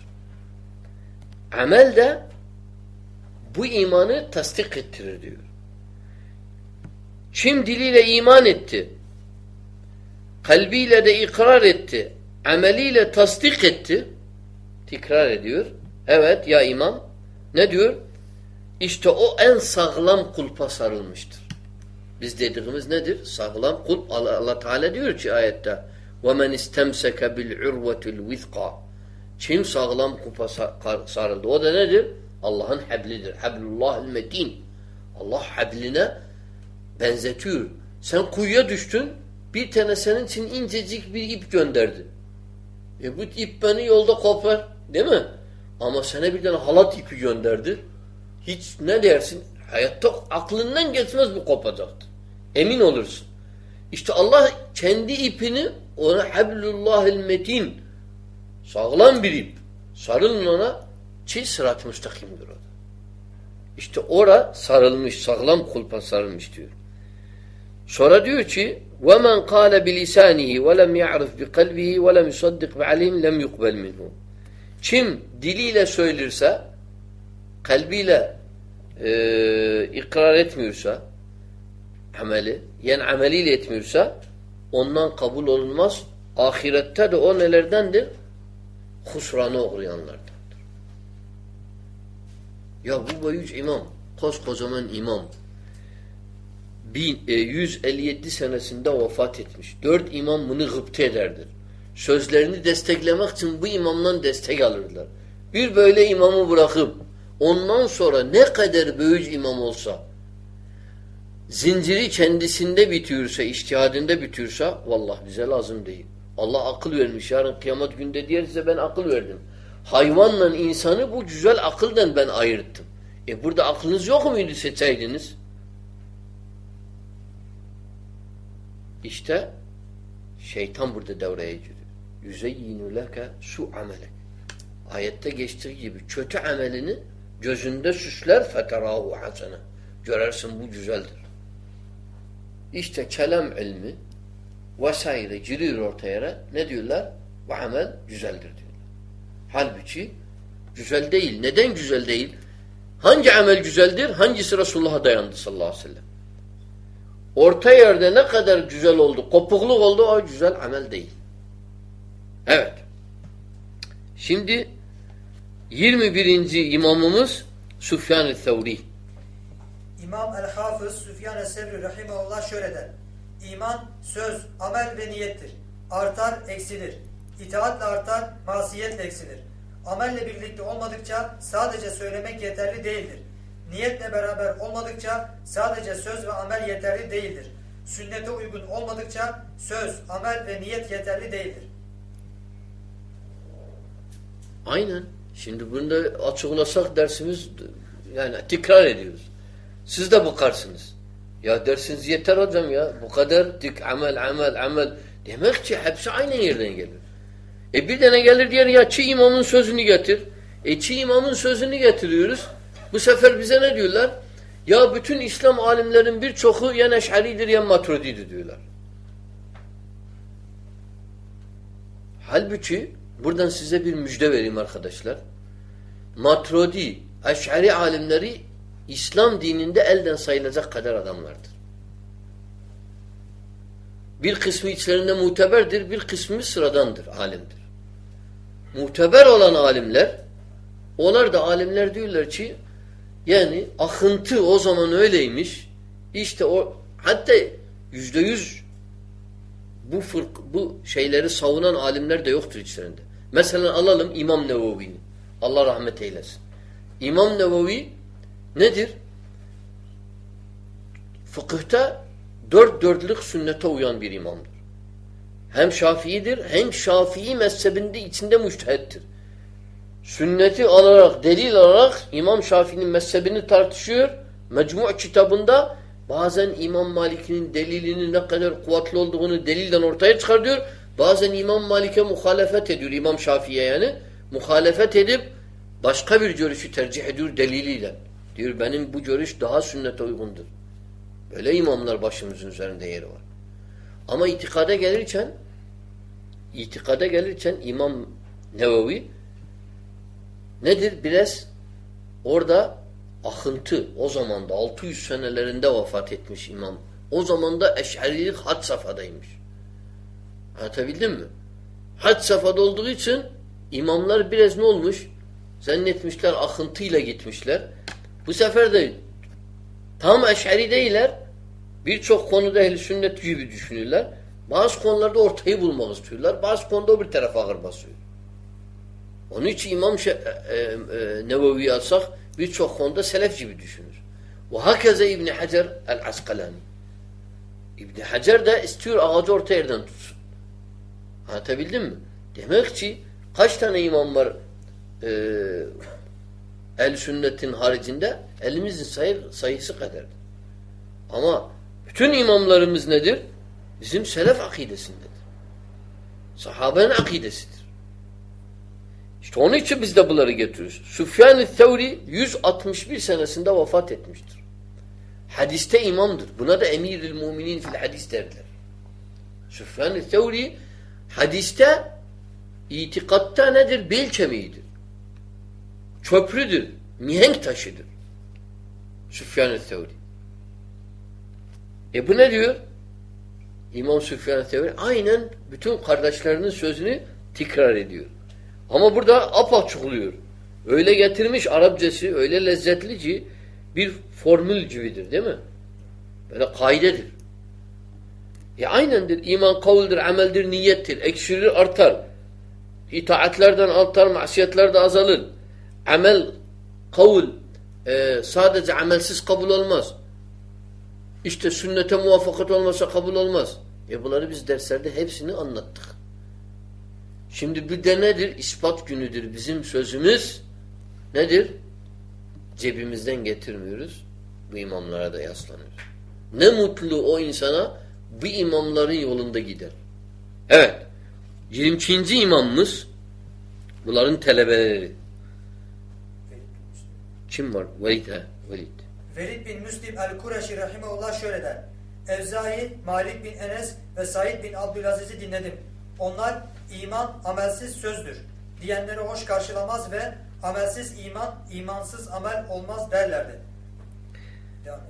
Amel de bu imanı tasdik ettirir diyor. Kim diliyle iman etti, kalbiyle de ikrar etti, ameliyle tasdik etti, tekrar ediyor. Evet ya imam, ne diyor? İşte o en sağlam kulpa sarılmıştır. Biz dediğimiz nedir? Sağlam kulp. Allah, Allah Teala diyor ki ayette وَمَنْ اِسْتَمْسَكَ بِالْعُرْوَةِ الْوِثْقَى kim sağlam kulpa sarıldı? O da nedir? Allah'ın hablidir. Hablullahil metin. Allah habline benzetiyor. Sen kuyuya düştün, bir tane senin için incecik bir ip gönderdi. E bu ip beni yolda kopar. Değil mi? Ama sana bir tane halat ipi gönderdi. Hiç ne dersin? Hayatta aklından geçmez bu kopacaktır. Emin olursun. İşte Allah kendi ipini ona hablullahil metin sağlam bir ip. Sarılın ona ki sırat-ı müstakimdir o İşte ora sarılmış, sağlam kulpa sarılmış diyor. Sonra diyor ki وَمَنْ قَالَ بِلِسَانِهِ وَلَمْ يَعْرِفْ بِقَلْبِهِ وَلَمْ يُصَدِّقْ بِعَلِيمٍ لَمْ يُقْبَلْ مِنْهُ Kim diliyle söylerse, kalbiyle e, ikrar etmiyorsa, ameli, yani ameliyle etmiyorsa ondan kabul olunmaz. Ahirette de o nelerdendir? Husrana uğrayanlardandır. Ya bu büyük imam, koskocaman imam, 157 e, senesinde vefat etmiş. Dört imam bunu gıpte ederdir. Sözlerini desteklemek için bu imamdan destek alırlar. Bir böyle imamı bırakıp ondan sonra ne kadar büyük imam olsa zinciri kendisinde bitiyorsa, iştihadinde bitiyorsa vallahi bize lazım değil. Allah akıl vermiş. Yarın kıyamet günde diyer size ben akıl verdim. Hayvanla insanı bu güzel akıldan ben ayırttım. E burada aklınız yok muydu seçeydiniz? İşte şeytan burada devreye giriyor. Yüzeyyinu leke su amelek. Ayette geçtiği gibi kötü amelini gözünde süsler feterahu hasene. Görersin bu güzeldir. İşte kelam ilmi vesaire giriyor ortaya. Ne diyorlar? Bu amel güzeldir diyorlar. Halbuki güzel değil. Neden güzel değil? Hangi amel güzeldir? Hangisi Resulullah'a dayandı sallallahu aleyhi ve sellem? Orta yerde ne kadar güzel oldu, kopukluk oldu o güzel amel değil. Evet. Şimdi 21. imamımız Süfyan-ı Thevri. İmam el-Hafız Süfyan el-Sevri Rahimahullah şöyle der. İman, söz, amel ve niyettir. Artar, eksilir. İtaatle artar, masiyetle eksilir. Amelle birlikte olmadıkça sadece söylemek yeterli değildir. Niyetle beraber olmadıkça sadece söz ve amel yeterli değildir. sünnete uygun olmadıkça söz, amel ve niyet yeterli değildir. Aynen. Şimdi bunu da açıklasak dersimiz yani tekrar ediyoruz. Siz de bakarsınız. Ya dersiniz yeter hocam ya. Bu kadar dik amel amel amel. Demek ki hepsi aynı yerden gelir. E bir tane gelir diğer ya çi imamın sözünü getir. E çi imamın sözünü getiriyoruz. Bu sefer bize ne diyorlar? Ya bütün İslam alimlerin birçoku ya Neş'aridir ya Maturididir diyorlar. Halbuki buradan size bir müjde vereyim arkadaşlar. Matrodi, Eş'ari alimleri İslam dininde elden sayılacak kadar adamlardır. Bir kısmı içlerinde muteberdir, bir kısmı sıradandır, alimdir. Muteber olan alimler, onlar da alimler diyorlar ki, yani akıntı o zaman öyleymiş, işte o, hatta yüzde yüz bu fırk, bu şeyleri savunan alimler de yoktur içlerinde. Mesela alalım İmam Nevevi'ni. Allah rahmet eylesin. İmam Nevevi nedir? Fıkıhta dört dörtlük sünnete uyan bir imamdır. Hem Şafii'dir hem Şafii mezhebinde içinde müştehittir. Sünneti alarak, delil alarak İmam Şafii'nin mezhebini tartışıyor. Mecmu' kitabında bazen İmam Malik'in delilinin ne kadar kuvvetli olduğunu delilden ortaya çıkartıyor. Bazen İmam Malik'e muhalefet ediyor. İmam Şafii'ye yani. Muhalefet edip başka bir görüşü tercih ediyor deliliyle. Diyor benim bu görüş daha sünnete uygundur. Böyle imamlar başımızın üzerinde yeri var. Ama itikada gelirken itikada gelirken İmam Nevevi nedir? Biraz orada akıntı o zaman da 600 senelerinde vefat etmiş imam. O zaman da eşarilik had safhadaymış. Anlatabildim mi? Had safhada olduğu için imamlar biraz ne olmuş? Zannetmişler akıntıyla gitmişler. Bu sefer de tam eşari değiller. Birçok konuda ehl sünnet gibi düşünürler. Bazı konularda ortayı bulmak istiyorlar. Bazı konuda bir tarafa ağır basıyor. Onun için İmam e, e, e, Nevevi'yi alsak birçok konuda selef gibi düşünür. Ve hakeze İbni Hacer el-Askalani. İbni Hacer de istiyor ağacı orta yerden tutsun. Anlatabildim mi? Demek ki kaç tane imam var e, el sünnetin haricinde? Elimizin sayı, sayısı kadar. Ama bütün imamlarımız nedir? Bizim selef akidesindedir. Sahabenin akidesidir. İşte onun için biz de bunları getiriyoruz. Süfyan-ı Thevri 161 senesinde vefat etmiştir. Hadiste imamdır. Buna da emir-i müminin fil hadis derler. Süfyan-ı Thevri hadiste itikatta nedir? Bel. Köprüdür. Mihenk taşıdır. Süfyan-ı Thevri. E bu ne diyor? İmam Süfyan-ı Thevri aynen bütün kardeşlerinin sözünü tekrar ediyor. Ama burada apaçık oluyor. Öyle getirmiş Arapçası öyle lezzetli ki bir formül gibidir değil mi? Böyle kaidedir. E aynendir. İman kavuldir, ameldir, niyettir. Ekşirir, artar. İtaatlerden artar, masiyetler de azalır. Amel, kavul e, sadece amelsiz kabul olmaz. İşte sünnete muvaffakat olmasa kabul olmaz. E bunları biz derslerde hepsini anlattık. Şimdi bir de nedir? İspat günüdür. Bizim sözümüz nedir? Cebimizden getirmiyoruz. Bu imamlara da yaslanıyoruz. Ne mutlu o insana bu imamların yolunda gider. Evet. 22. imamımız bunların telebeleri. Kim var? Velid ha. Velid. Velid bin Müslim el-Kureşi rahimahullah şöyle der. Evzai, Malik bin Enes ve Said bin Abdülaziz'i dinledim. Onlar iman amelsiz sözdür. Diyenleri hoş karşılamaz ve amelsiz iman, imansız amel olmaz derlerdi. Devam et.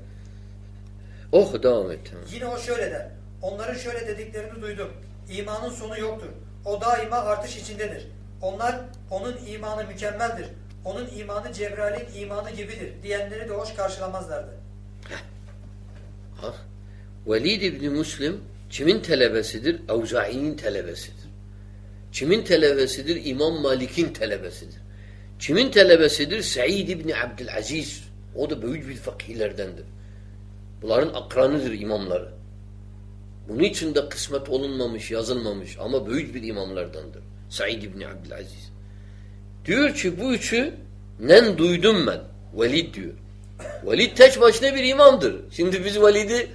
Oh devam et. Yine o şöyle der. Onların şöyle dediklerini duydum. İmanın sonu yoktur. O daima artış içindedir. Onlar onun imanı mükemmeldir. Onun imanı Cebrail'in imanı gibidir. Diyenleri de hoş karşılamazlardı. Ha. Velid İbni Müslim kimin telebesidir? Evzai'nin telebesidir. Kimin telebesidir? İmam Malik'in telebesidir. Kimin telebesidir? Said İbni Abdülaziz. O da büyük bir fakihlerdendir. Bunların akranıdır imamları. Bunun için de kısmet olunmamış, yazılmamış ama büyük bir imamlardandır. Said İbni Abdülaziz. Diyor ki bu üçü nen duydum ben. Velid diyor. Velid tek başına bir imamdır. Şimdi biz Velid'i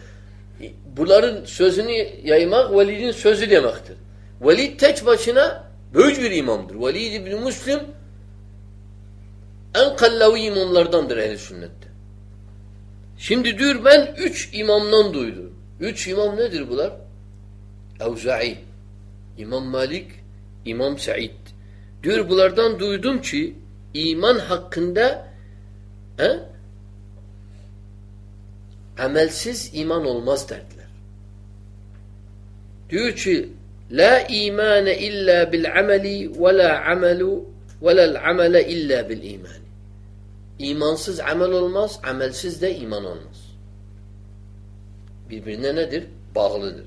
bunların sözünü yaymak Velid'in sözü demektir. Velid tek başına büyük bir imamdır. Velid İbni Müslim en kallavi imamlardandır ehl sünnette. Şimdi diyor ben üç imamdan duydum. Üç imam nedir bunlar? Evza'i, İmam Malik, İmam Said. Diyor bunlardan duydum ki iman hakkında he, amelsiz iman olmaz derdiler. Diyor ki La imane illa bil ameli ve la amelu ve la'l amele illa bil imani. İmansız amel olmaz, amelsiz de iman olmaz. Birbirine nedir? Bağlıdır.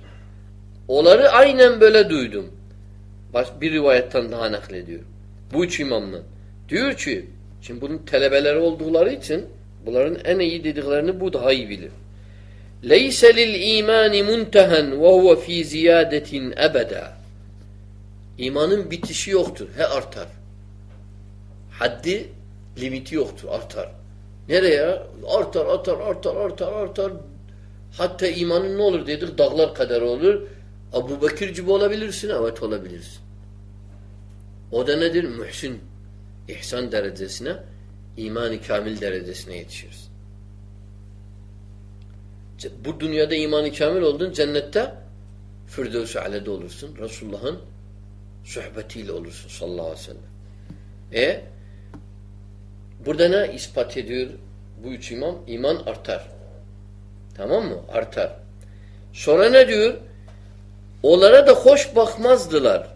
Onları aynen böyle duydum. Bir rivayetten daha naklediyor. Bu üç imamdan. Diyor ki, şimdi bunun telebeleri oldukları için bunların en iyi dediklerini bu daha iyi bilir. İmani muntehen ve huve fi ziyadetin ebeda. İmanın bitişi yoktur. He artar. Haddi limiti yoktur. Artar. Nereye? Artar, artar, artar, artar, artar. Hatta imanın ne olur dedik? Dağlar kadar olur. Abu Bekir gibi olabilirsin. Evet olabilirsin. O da nedir? Mühsin. İhsan derecesine, imanı kamil derecesine yetişirsin. Bu dünyada imanı kamil oldun, cennette Firdevs-i Ale'de olursun. Resulullah'ın sohbetiyle olursun sallallahu aleyhi ve sellem. E burada ne ispat ediyor bu üç imam? İman artar. Tamam mı? Artar. Sonra ne diyor? Onlara da hoş bakmazdılar.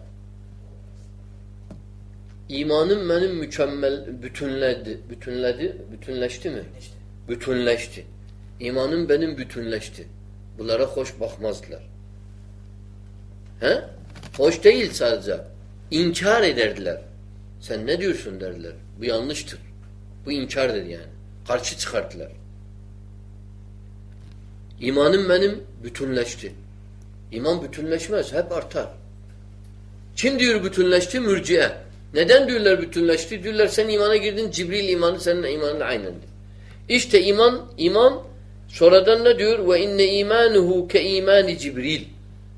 İmanım benim mükemmel bütünledi, bütünledi, bütünleşti mi? Bütünleşti. İmanım benim bütünleşti. Bunlara hoş bakmazdılar. He? Hoş değil sadece. İnkar ederdiler. Sen ne diyorsun derdiler. Bu yanlıştır. Bu inkardır yani. Karşı çıkarttılar. İmanım benim bütünleşti. İman bütünleşmez. Hep artar. Kim diyor bütünleşti? Mürciye. Neden diyorlar bütünleşti? Diyorlar sen imana girdin Cibril imanı senin imanla aynendir. İşte iman, iman sonradan ne diyor? Ve inne imanuhu ke imani Cibril.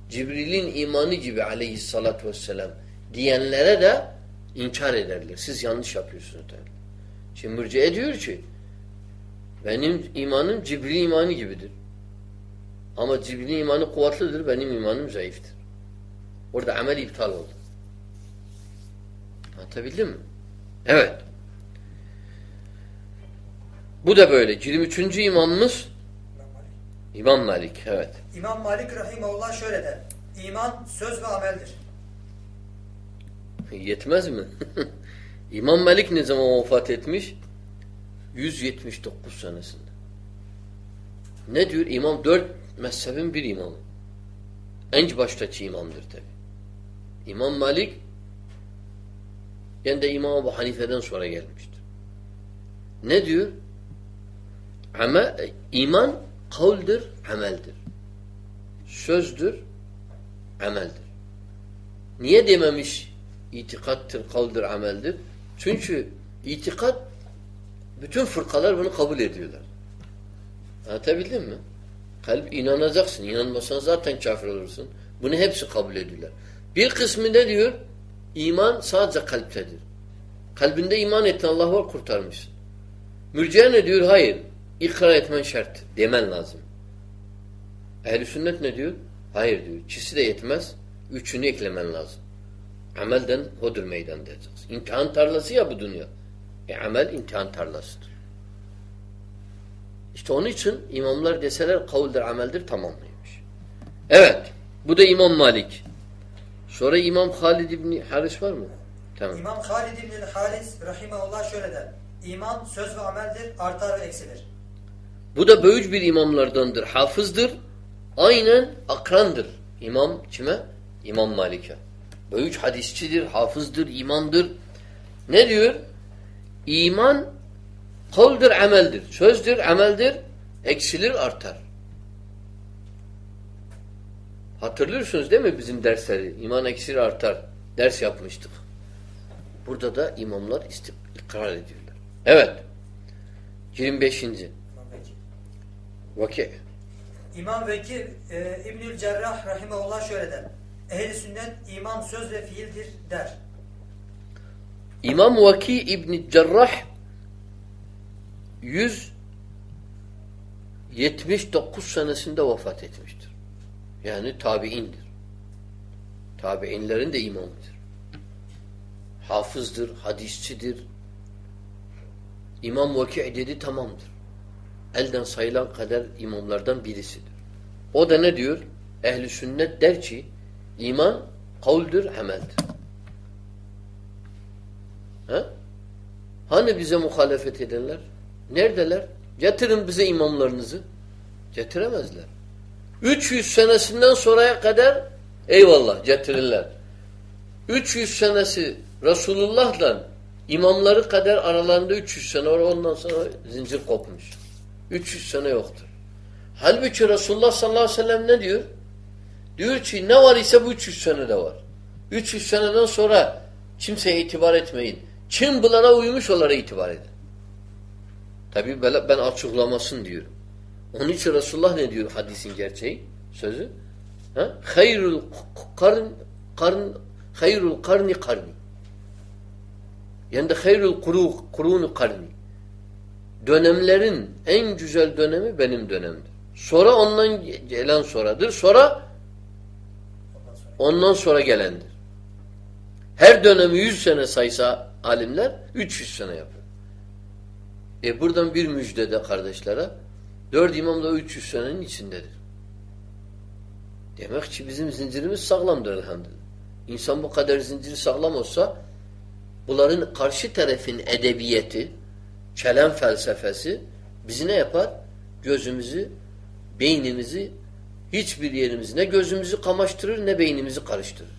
Cibril'in imanı gibi aleyhissalatü vesselam diyenlere de inkar ederler. Siz yanlış yapıyorsunuz. Şimdi mürciye diyor ki benim imanım Cibril imanı gibidir. Ama Cibril'in imanı kuvvetlidir, benim imanım zayıftır. Orada amel iptal oldu. Anlatabildim mi? Evet. Bu da böyle. 23. imamımız İmam Malik. Evet. İmam Malik Rahimahullah şöyle der. İman söz ve ameldir. Yetmez mi? İmam Malik ne zaman vefat etmiş? 179 senesinde. Ne diyor? İmam dört mezhebin bir imamı. En baştaki imamdır tabi. İmam Malik yani de İmam Ebu Hanife'den sonra gelmiştir. Ne diyor? Ama iman kavldir, ameldir. Sözdür, ameldir. Niye dememiş itikattır, kavldir, ameldir? Çünkü itikat bütün fırkalar bunu kabul ediyorlar. Anlatabildim mi? Kalp inanacaksın. İnanmasan zaten kafir olursun. Bunu hepsi kabul ediyorlar. Bir kısmı ne diyor? İman sadece kalptedir. Kalbinde iman ettin Allah var kurtarmışsın. Mürciye ne diyor? Hayır. İkrar etmen şart. Demen lazım. Ehl-i sünnet ne diyor? Hayır diyor. İkisi de yetmez. Üçünü eklemen lazım. Amelden hodur meydan diyeceksin. İmtihan tarlası ya bu dünya. E amel imtihan tarlasıdır. İşte onun için imamlar deseler kavuldir, ameldir tamamlıymış. Evet. Bu da İmam Malik. Sonra İmam Halid İbni Haris var mı? Tamam. İmam Halid İbni Haris Rahimahullah şöyle der. İman söz ve ameldir, artar ve eksilir. Bu da büyük bir imamlardandır. Hafızdır. Aynen akrandır. İmam kime? İmam Malik'e. Büyük hadisçidir, hafızdır, imandır. Ne diyor? İman kavldir, ameldir. Sözdür, ameldir. Eksilir, artar. Hatırlıyorsunuz değil mi bizim dersleri? İman eksiri artar. Ders yapmıştık. Burada da imamlar ikrar ediyorlar. Evet. 25. İmam Vekil. Vakit. İmam Vekil e, İbnül Cerrah Rahimahullah şöyle der. Ehli sünnet iman söz ve fiildir der. İmam Vaki İbn Cerrah 179 senesinde vefat etmiştir. Yani tabiindir. Tabiinlerin de imamıdır. Hafızdır, hadisçidir. İmam Vaki dedi tamamdır. Elden sayılan kadar imamlardan birisidir. O da ne diyor? Ehli sünnet der ki iman kavldür, ameldir. He? Hani bize muhalefet edenler? Neredeler? Getirin bize imamlarınızı. Getiremezler. 300 senesinden sonraya kadar eyvallah getirirler. 300 senesi Resulullah'la imamları kadar aralarında 300 sene var. Ondan sonra zincir kopmuş. 300 sene yoktur. Halbuki Resulullah sallallahu aleyhi ve sellem ne diyor? Diyor ki ne var ise bu 300 sene de var. 300 seneden sonra kimseye itibar etmeyin. Kim bunlara uymuş onlara itibar edin. Tabi ben açıklamasın diyorum. Onun için Resulullah ne diyor hadisin gerçeği? Sözü. Ha? Hayrul karn karn hayrul karni karni. Yani de hayrul kuru kurunu karni. Dönemlerin en güzel dönemi benim dönemdir. Sonra ondan gelen sonradır. Sonra ondan sonra gelendir. Her dönemi 100 sene saysa alimler 300 sene yapıyor. E buradan bir müjdede kardeşlere dört imam da 300 senenin içindedir. Demek ki bizim zincirimiz sağlamdır elhamdülillah. İnsan bu kadar zinciri sağlam olsa bunların karşı tarafın edebiyeti, kelam felsefesi bizi ne yapar? Gözümüzü, beynimizi, hiçbir yerimizi ne gözümüzü kamaştırır ne beynimizi karıştırır.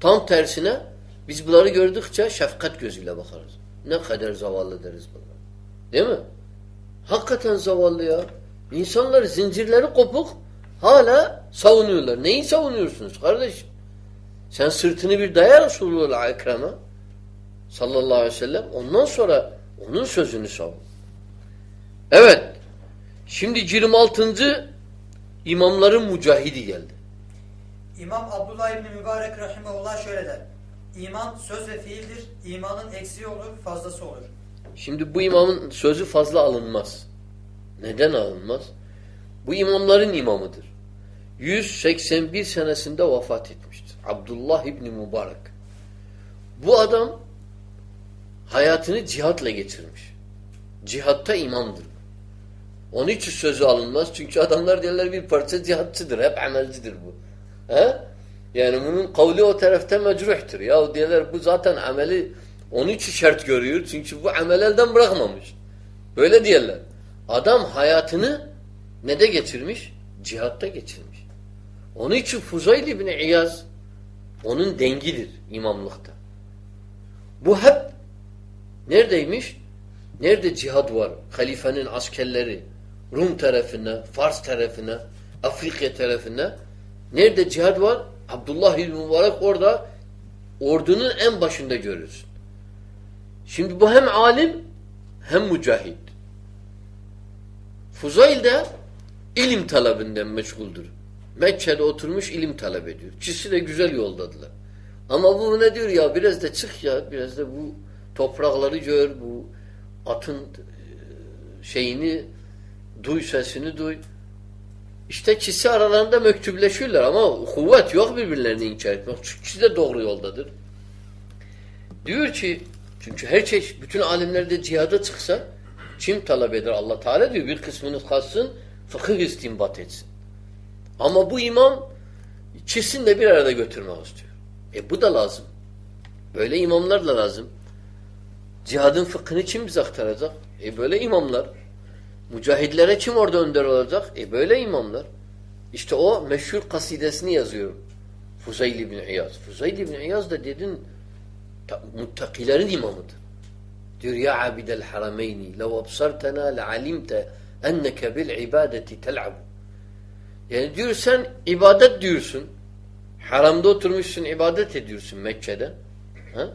Tam tersine biz bunları gördükçe şefkat gözüyle bakarız. Ne kadar zavallı deriz bunlar. Değil mi? Hakikaten zavallı ya. İnsanlar zincirleri kopuk hala savunuyorlar. Neyi savunuyorsunuz kardeşim? Sen sırtını bir daya Resulullah Ekrem'e sallallahu aleyhi ve sellem ondan sonra onun sözünü savun. Evet. Şimdi 26. imamların mücahidi geldi. İmam Abdullah İbni Mübarek Rahimahullah şöyle der. İman söz ve fiildir. İmanın eksiği olur, fazlası olur. Şimdi bu imamın sözü fazla alınmaz. Neden alınmaz? Bu imamların imamıdır. 181 senesinde vefat etmiştir. Abdullah İbni Mübarek. Bu adam hayatını cihatla geçirmiş. Cihatta imamdır. Onun için sözü alınmaz. Çünkü adamlar diyorlar bir parça cihatçıdır. Hep amelcidir bu. He? Yani bunun kavli o tarafta mecruhtur. Ya diyorlar bu zaten ameli onun için şart görüyor. Çünkü bu amel elden bırakmamış. Böyle diyorlar. Adam hayatını ne de geçirmiş? Cihatta geçirmiş. Onun için Fuzayl İbni İyaz onun dengidir imamlıkta. Bu hep neredeymiş? Nerede cihad var? Halifenin askerleri Rum tarafına, Fars tarafına, Afrika tarafına nerede cihad var? Abdullah İbni Mübarek orada ordunun en başında görürsün. Şimdi bu hem alim hem mücahit. Fuzayl de ilim talebinden meşguldür. Mekke'de oturmuş ilim talep ediyor. İkisi de güzel yoldadılar. Ama bu ne diyor ya biraz da çık ya biraz da bu toprakları gör bu atın şeyini duy sesini duy. İşte ikisi aralarında mektupleşiyorlar ama kuvvet yok birbirlerini inkar etmek. Çünkü ikisi de doğru yoldadır. Diyor ki çünkü her şey bütün alimlerde cihada çıksa kim talep eder Allah Teala diyor bir kısmını kalsın fıkıh istinbat etsin. Ama bu imam ikisini de bir arada götürmek istiyor. E bu da lazım. Böyle imamlar da lazım. Cihadın fıkhını kim bize aktaracak? E böyle imamlar. Mücahidlere kim orada önder olacak? E böyle imamlar. İşte o meşhur kasidesini yazıyor. Fuzayl ibn İyaz. Fuzayl ibn İyaz da dedin muttakilerin imamıdır. Diyor ya abidel harameyni lev absartena lealimte enneke bil ibadeti tel'abu. Yani diyor sen ibadet diyorsun. Haramda oturmuşsun ibadet ediyorsun Mekke'de. Ha?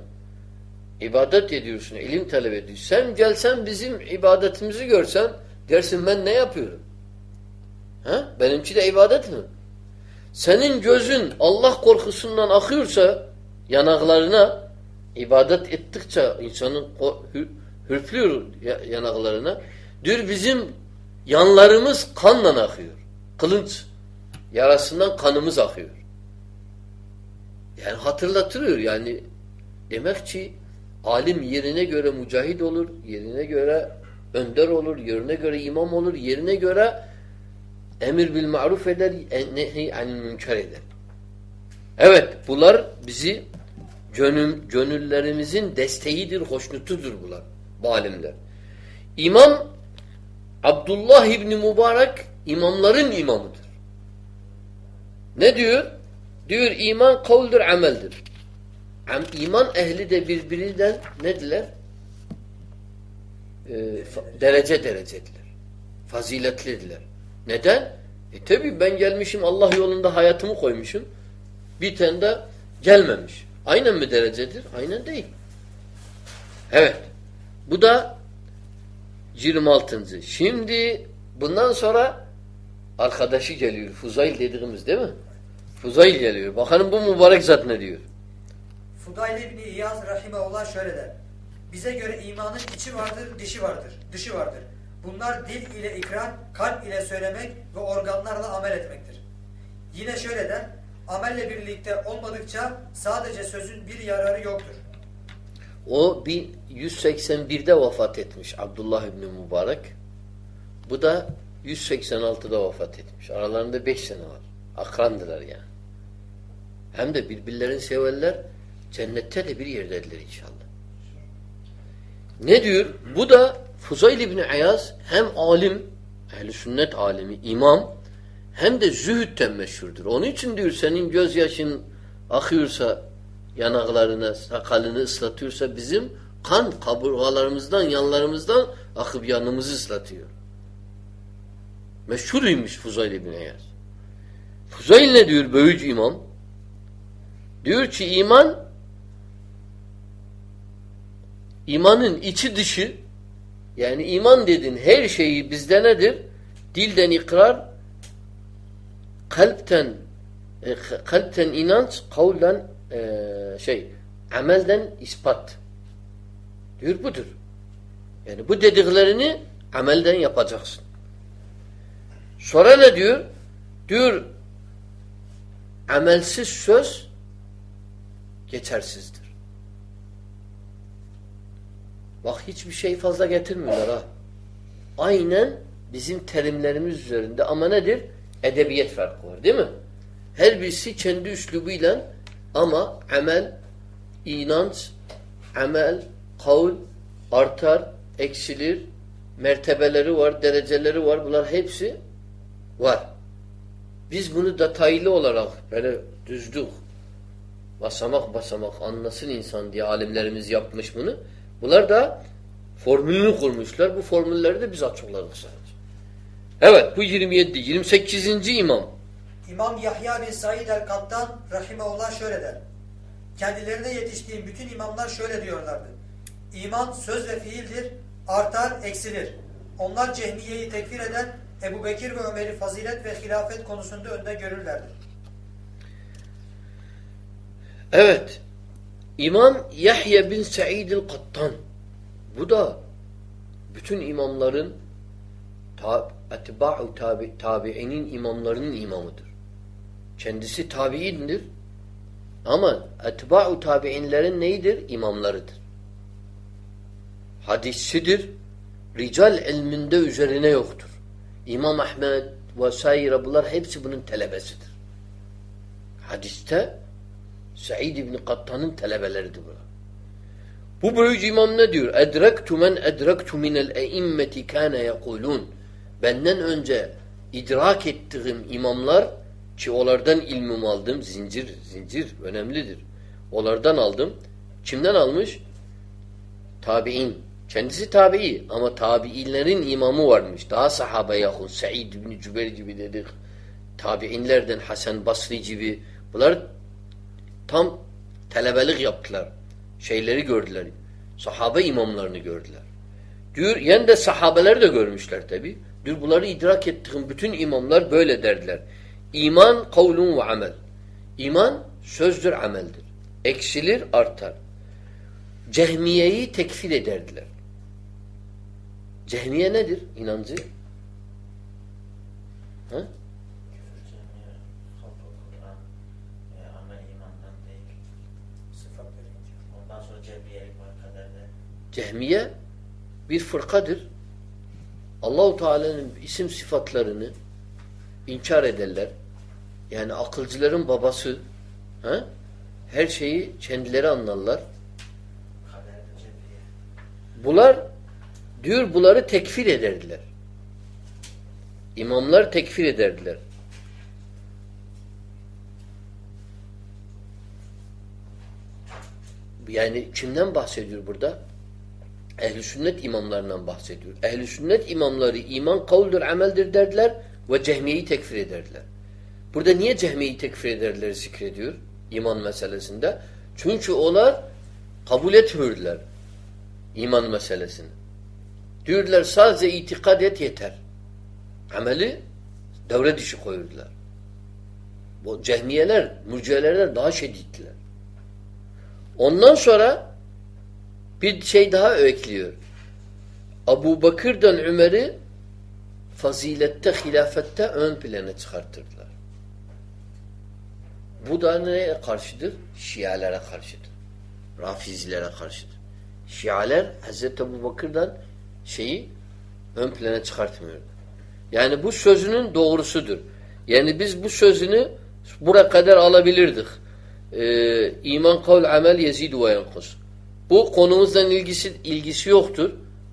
İbadet ediyorsun, ilim talep ediyorsun. Sen gelsen bizim ibadetimizi görsen dersin ben ne yapıyorum? Ha? Benimki de ibadet mi? Senin gözün Allah korkusundan akıyorsa yanaklarına ibadet ettikçe insanın hürflüyor yanaklarına. Diyor bizim yanlarımız kanla akıyor. Kılınç yarasından kanımız akıyor. Yani hatırlatıyor yani demek ki alim yerine göre mücahit olur, yerine göre önder olur, yerine göre imam olur, yerine göre emir bil maruf eder, nehi anil münker eder. Evet, bunlar bizi gönül, gönüllerimizin desteğidir, hoşnutudur bunlar, bu alimler. İmam Abdullah İbni Mübarek imamların imamıdır. Ne diyor? Diyor iman kavuldur, ameldir. İman ehli de birbirinden Ee, derece derecediler. Faziletlidirler. Neden? E tabi ben gelmişim Allah yolunda hayatımı koymuşum. Bir tane de gelmemiş. Aynen mi derecedir? Aynen değil. Evet. Bu da 26. Şimdi bundan sonra arkadaşı geliyor. Fuzayl dediğimiz değil mi? Fuzayl geliyor. Bakalım bu mübarek zat ne diyor? Fudayl İbni İyaz Rahimeullah şöyle der. Bize göre imanın içi vardır, dişi vardır, dışı vardır. Bunlar dil ile ikrar, kalp ile söylemek ve organlarla amel etmektir. Yine şöyle der, amelle birlikte olmadıkça sadece sözün bir yararı yoktur. O 181'de vefat etmiş Abdullah İbni Mübarek. Bu da 186'da vefat etmiş. Aralarında 5 sene var. Akrandılar yani. Hem de birbirlerini severler. Cennette de bir yerdediler inşallah. Ne diyor? Bu da Fuzayl İbni Ayaz hem alim, ehl sünnet alimi, imam hem de zühütten meşhurdur. Onun için diyor senin gözyaşın akıyorsa yanaklarına, sakalını ıslatıyorsa bizim kan kaburgalarımızdan, yanlarımızdan akıp yanımızı ıslatıyor. Meşhuruymuş Fuzayl İbni Ayaz. Fuzayl ne diyor böyüc imam? Diyor ki iman imanın içi dışı yani iman dedin her şeyi bizde nedir? Dilden ikrar kalpten e, kalpten inanç kavlen e, şey amelden ispat diyor budur. Yani bu dediklerini amelden yapacaksın. Sonra ne diyor? Diyor amelsiz söz geçersizdir. Bak hiçbir şey fazla getirmiyorlar ha. Aynen bizim terimlerimiz üzerinde ama nedir? Edebiyet farkı var değil mi? Her birisi kendi üslubuyla ama amel, inanç, amel, kavl artar, eksilir, mertebeleri var, dereceleri var. Bunlar hepsi var. Biz bunu detaylı olarak böyle düzdük. Basamak basamak anlasın insan diye alimlerimiz yapmış bunu. Bunlar da formülünü kurmuşlar. Bu formülleri de biz açıkladık sadece. Evet bu 27. 28. imam. İmam Yahya bin Said el-Kattan Rahimeullah şöyle der. Kendilerine yetiştiğim bütün imamlar şöyle diyorlardı. İman söz ve fiildir, artar, eksilir. Onlar Cehmiye'yi tekfir eden Ebu Bekir ve Ömer'i fazilet ve hilafet konusunda önde görürlerdi. Evet. İmam Yahya bin Sa'id el-Kattan. Bu da bütün imamların etba'u tabi, tabi'inin imamlarının imamıdır. Kendisi tabi'indir. Ama etba'u tabi'inlerin neyidir? İmamlarıdır. Hadisidir. Rical ilminde üzerine yoktur. İmam Ahmed vesaire bunlar hepsi bunun telebesidir. Hadiste Said İbni Kattan'ın talebeleridir bu. Bu böyücü imam ne diyor? Edrektu men edrektu minel eimmeti kâne yekulûn. Benden önce idrak ettiğim imamlar ki onlardan ilmimi aldım. Zincir, zincir önemlidir. Onlardan aldım. Kimden almış? Tabi'in. Kendisi tabi'i ama tabi'inlerin imamı varmış. Daha sahabe yakın. Said bin Cübeyr gibi dedik. tabiinlerden Hasan Basri gibi bunlar tam telebelik yaptılar. Şeyleri gördüler. Sahabe imamlarını gördüler. Diyor, yani de sahabeler de görmüşler tabi. Diyor bunları idrak ettiğim bütün imamlar böyle derdiler. İman kavlun ve amel. İman sözdür, ameldir. Eksilir, artar. Cehmiyeyi tekfir ederdiler. Cehmiye nedir inancı? Ha? Cehmiye bir fırkadır. Allahu Teala'nın isim sıfatlarını inkar ederler. Yani akılcıların babası ha? her şeyi kendileri anlarlar. Bunlar diyor bunları tekfir ederdiler. İmamlar tekfir ederdiler. Yani kimden bahsediyor burada? Ehl-i sünnet imamlarından bahsediyor. Ehl-i sünnet imamları iman kavuldur, ameldir derdiler ve cehmiyeyi tekfir ederdiler. Burada niye cehmiyeyi tekfir ederler zikrediyor iman meselesinde? Çünkü onlar kabul etmiyorlar iman meselesini. Diyorlar sadece itikad et yeter. Ameli devre dışı koyurdular. Bu cehmiyeler, mürciyeler daha şediddiler. Ondan sonra bir şey daha ekliyor. Abu Bakır'dan Ömer'i fazilette, hilafette ön plana çıkartırdılar. Bu da neye karşıdır? Şialere karşıdır. Rafizilere karşıdır. Şialer Hazreti Ebu Bakır'dan şeyi ön plana çıkartmıyordu. Yani bu sözünün doğrusudur. Yani biz bu sözünü buraya kadar alabilirdik. Ee, iman kavl amel yezidu ve yankus. Bu konumuzdan ilgisi ilgisi yoktur.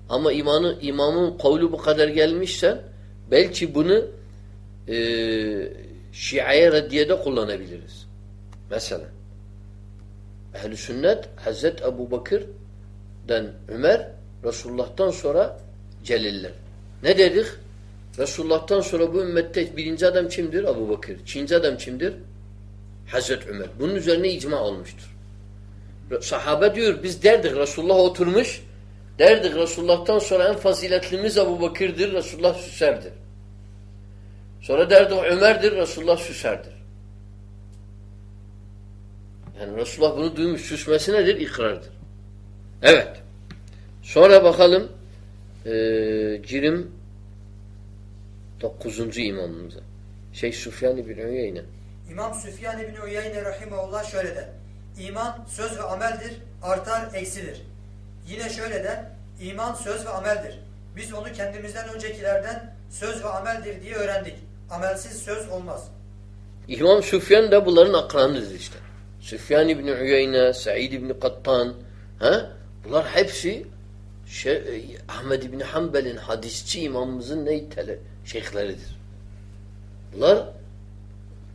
Ama imanı imamın kavlu bu kadar gelmişsen belki bunu e, Şia'ya reddiyede kullanabiliriz. Mesela Ehl-i sünnet Hazret Ebu Bakır'dan Ömer Resulullah'tan sonra celiller. Ne dedik? Resulullah'tan sonra bu ümmette birinci adam kimdir? Ebu Bakır. İkinci adam kimdir? Hazret Ömer. Bunun üzerine icma olmuştur. Sahabe diyor biz derdik Resulullah oturmuş derdik Resulullah'tan sonra en faziletlimiz Ebu Bakır'dır. Resulullah süserdir. Sonra derdik Ömer'dir. Resulullah süserdir. Yani Resulullah bunu duymuş. Süsmesi nedir? İkrardır. Evet. Sonra bakalım e, cirim dokuzuncu imamımıza. Şeyh Süfyan İbni Uyeyne. İmam Süfyan İbni Uyeyne Rahimahullah şöyle der. İman söz ve ameldir, artar, eksilir. Yine şöyle der. İman söz ve ameldir. Biz onu kendimizden öncekilerden söz ve ameldir diye öğrendik. Amelsiz söz olmaz. İmam Süfyan da bunların akranıdır işte. Süfyan İbni Uyeyne, Said İbni Kattan. Ha? Bunlar hepsi şey, Ahmed İbni Hanbel'in hadisçi imamımızın ne şeyhleridir. Bunlar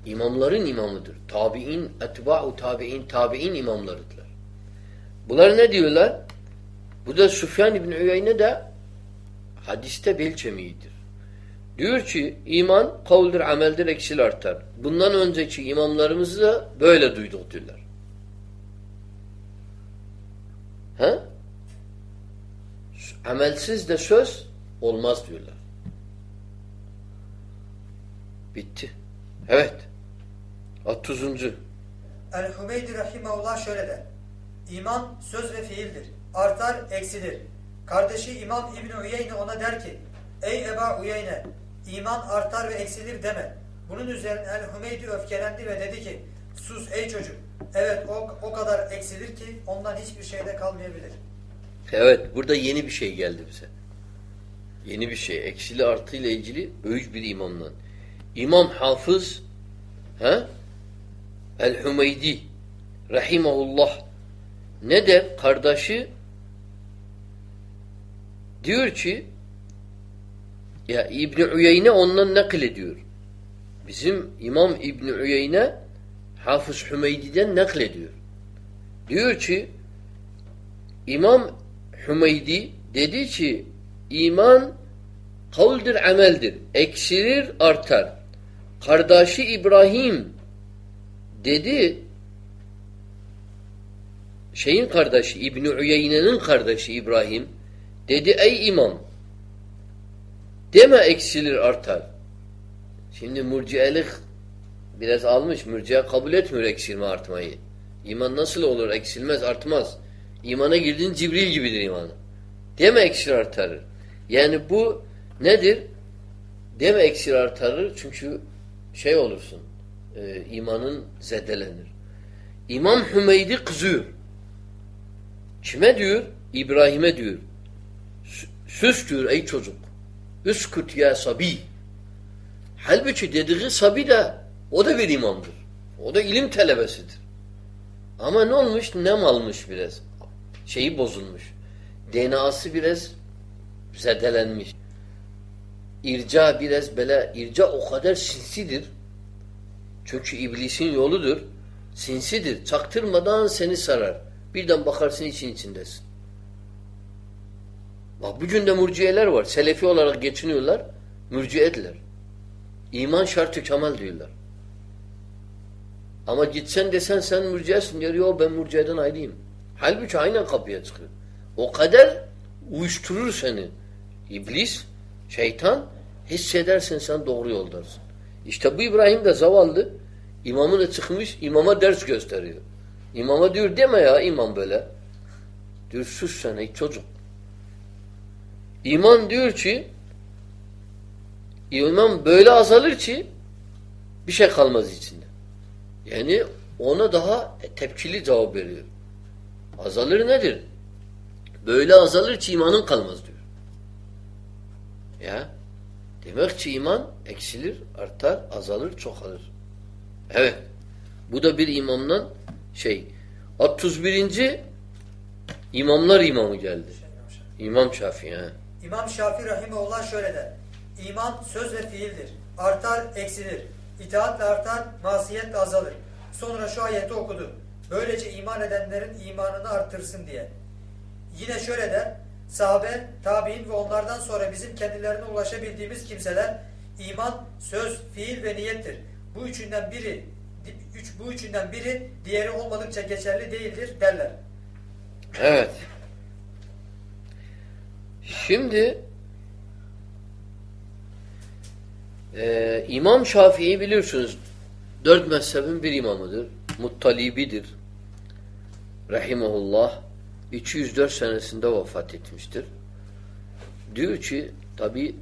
imamların imamıdır. Tabi'in, etba'u tabi'in, tabi'in imamlarıdırlar. Bunlar ne diyorlar? Bu da Süfyan İbni Uyeyne de hadiste bel kemiğidir. Diyor ki iman kavuldur, ameldir, eksil artar. Bundan önceki imamlarımızı da böyle duyduk diyorlar. He? Amelsiz de söz olmaz diyorlar. Bitti. Evet. 30. El-Hümeydi Rahimahullah şöyle der. İman söz ve fiildir. Artar, eksilir. Kardeşi İmam İbni Uyeyne ona der ki, Ey Eba Uyeyne, iman artar ve eksilir deme. Bunun üzerine El-Hümeydi öfkelendi ve dedi ki, sus ey çocuk. Evet o, o kadar eksilir ki ondan hiçbir şeyde kalmayabilir. Evet. Burada yeni bir şey geldi bize. Yeni bir şey. Eksili artı ile ilgili öğüt bir imamdan. İmam Hafız he? El-Hümeydi Rahimahullah ne der? Kardeşi diyor ki ya İbni Uyeyne ondan nakil ediyor. Bizim İmam İbni Uyeyne Hafız Hümeydi'den nakil ediyor. Diyor ki İmam Hümeydi dedi ki iman kavldir, ameldir. Eksilir, artar. kardeşi İbrahim dedi şeyin kardeşi İbni Uyeyne'nin kardeşi İbrahim dedi ey imam deme eksilir artar. Şimdi murciyelik biraz almış. Mürciye kabul etmiyor eksilme artmayı. İman nasıl olur? Eksilmez, artmaz. İmana girdin Cibril gibidir imanı. Deme eksil artarır. Yani bu nedir? Deme eksil artarır çünkü şey olursun. E, imanın zedelenir. İmam Hümeydi kızıyor. Kime diyor? İbrahim'e diyor. Sus diyor ey çocuk. Üskut ya sabi. Halbuki dediği sabi de o da bir imamdır. O da ilim talebesidir. Ama ne olmuş? Nem almış biraz. Şeyi bozulmuş. DNA'sı biraz zedelenmiş. İrca biraz böyle, irca o kadar sinsidir. Çünkü iblisin yoludur. Sinsidir. Çaktırmadan seni sarar. Birden bakarsın için içindesin. Bak bugün de murciyeler var. Selefi olarak geçiniyorlar. Mürciyediler. İman şartı kemal diyorlar. Ama gitsen desen sen mürciyesin diyor. Yok ben mürciyeden ayrıyım. Halbuki aynen kapıya çıkıyor. O kadar uyuşturur seni. İblis, şeytan hissedersin sen doğru yoldasın. İşte bu İbrahim de zavallı. İmamına çıkmış, imama ders gösteriyor. İmama diyor deme ya imam böyle. Diyor sus sen ey çocuk. İman diyor ki İman böyle azalır ki bir şey kalmaz içinde. Yani ona daha tepkili cevap veriyor. Azalır nedir? Böyle azalır ki imanın kalmaz diyor. Ya demek ki iman eksilir, artar, azalır, çoğalır. Evet. Bu da bir imamdan şey. 31. imamlar imamı geldi. İmam Şafii. He. İmam Şafii Rahimullah şöyle der. İman söz ve fiildir. Artar, eksilir. İtaatle artar, masiyetle azalır. Sonra şu ayeti okudu. Böylece iman edenlerin imanını arttırsın diye. Yine şöyle der. Sahabe, tabi'in ve onlardan sonra bizim kendilerine ulaşabildiğimiz kimseler iman, söz, fiil ve niyettir. Bu üçünden biri üç, bu üçünden biri diğeri olmadıkça geçerli değildir derler. Evet. Şimdi e, İmam Şafii biliyorsunuz dört mezhebin bir imamıdır. Muttalibidir. Rahimahullah 204 senesinde vefat etmiştir. Diyor ki tabi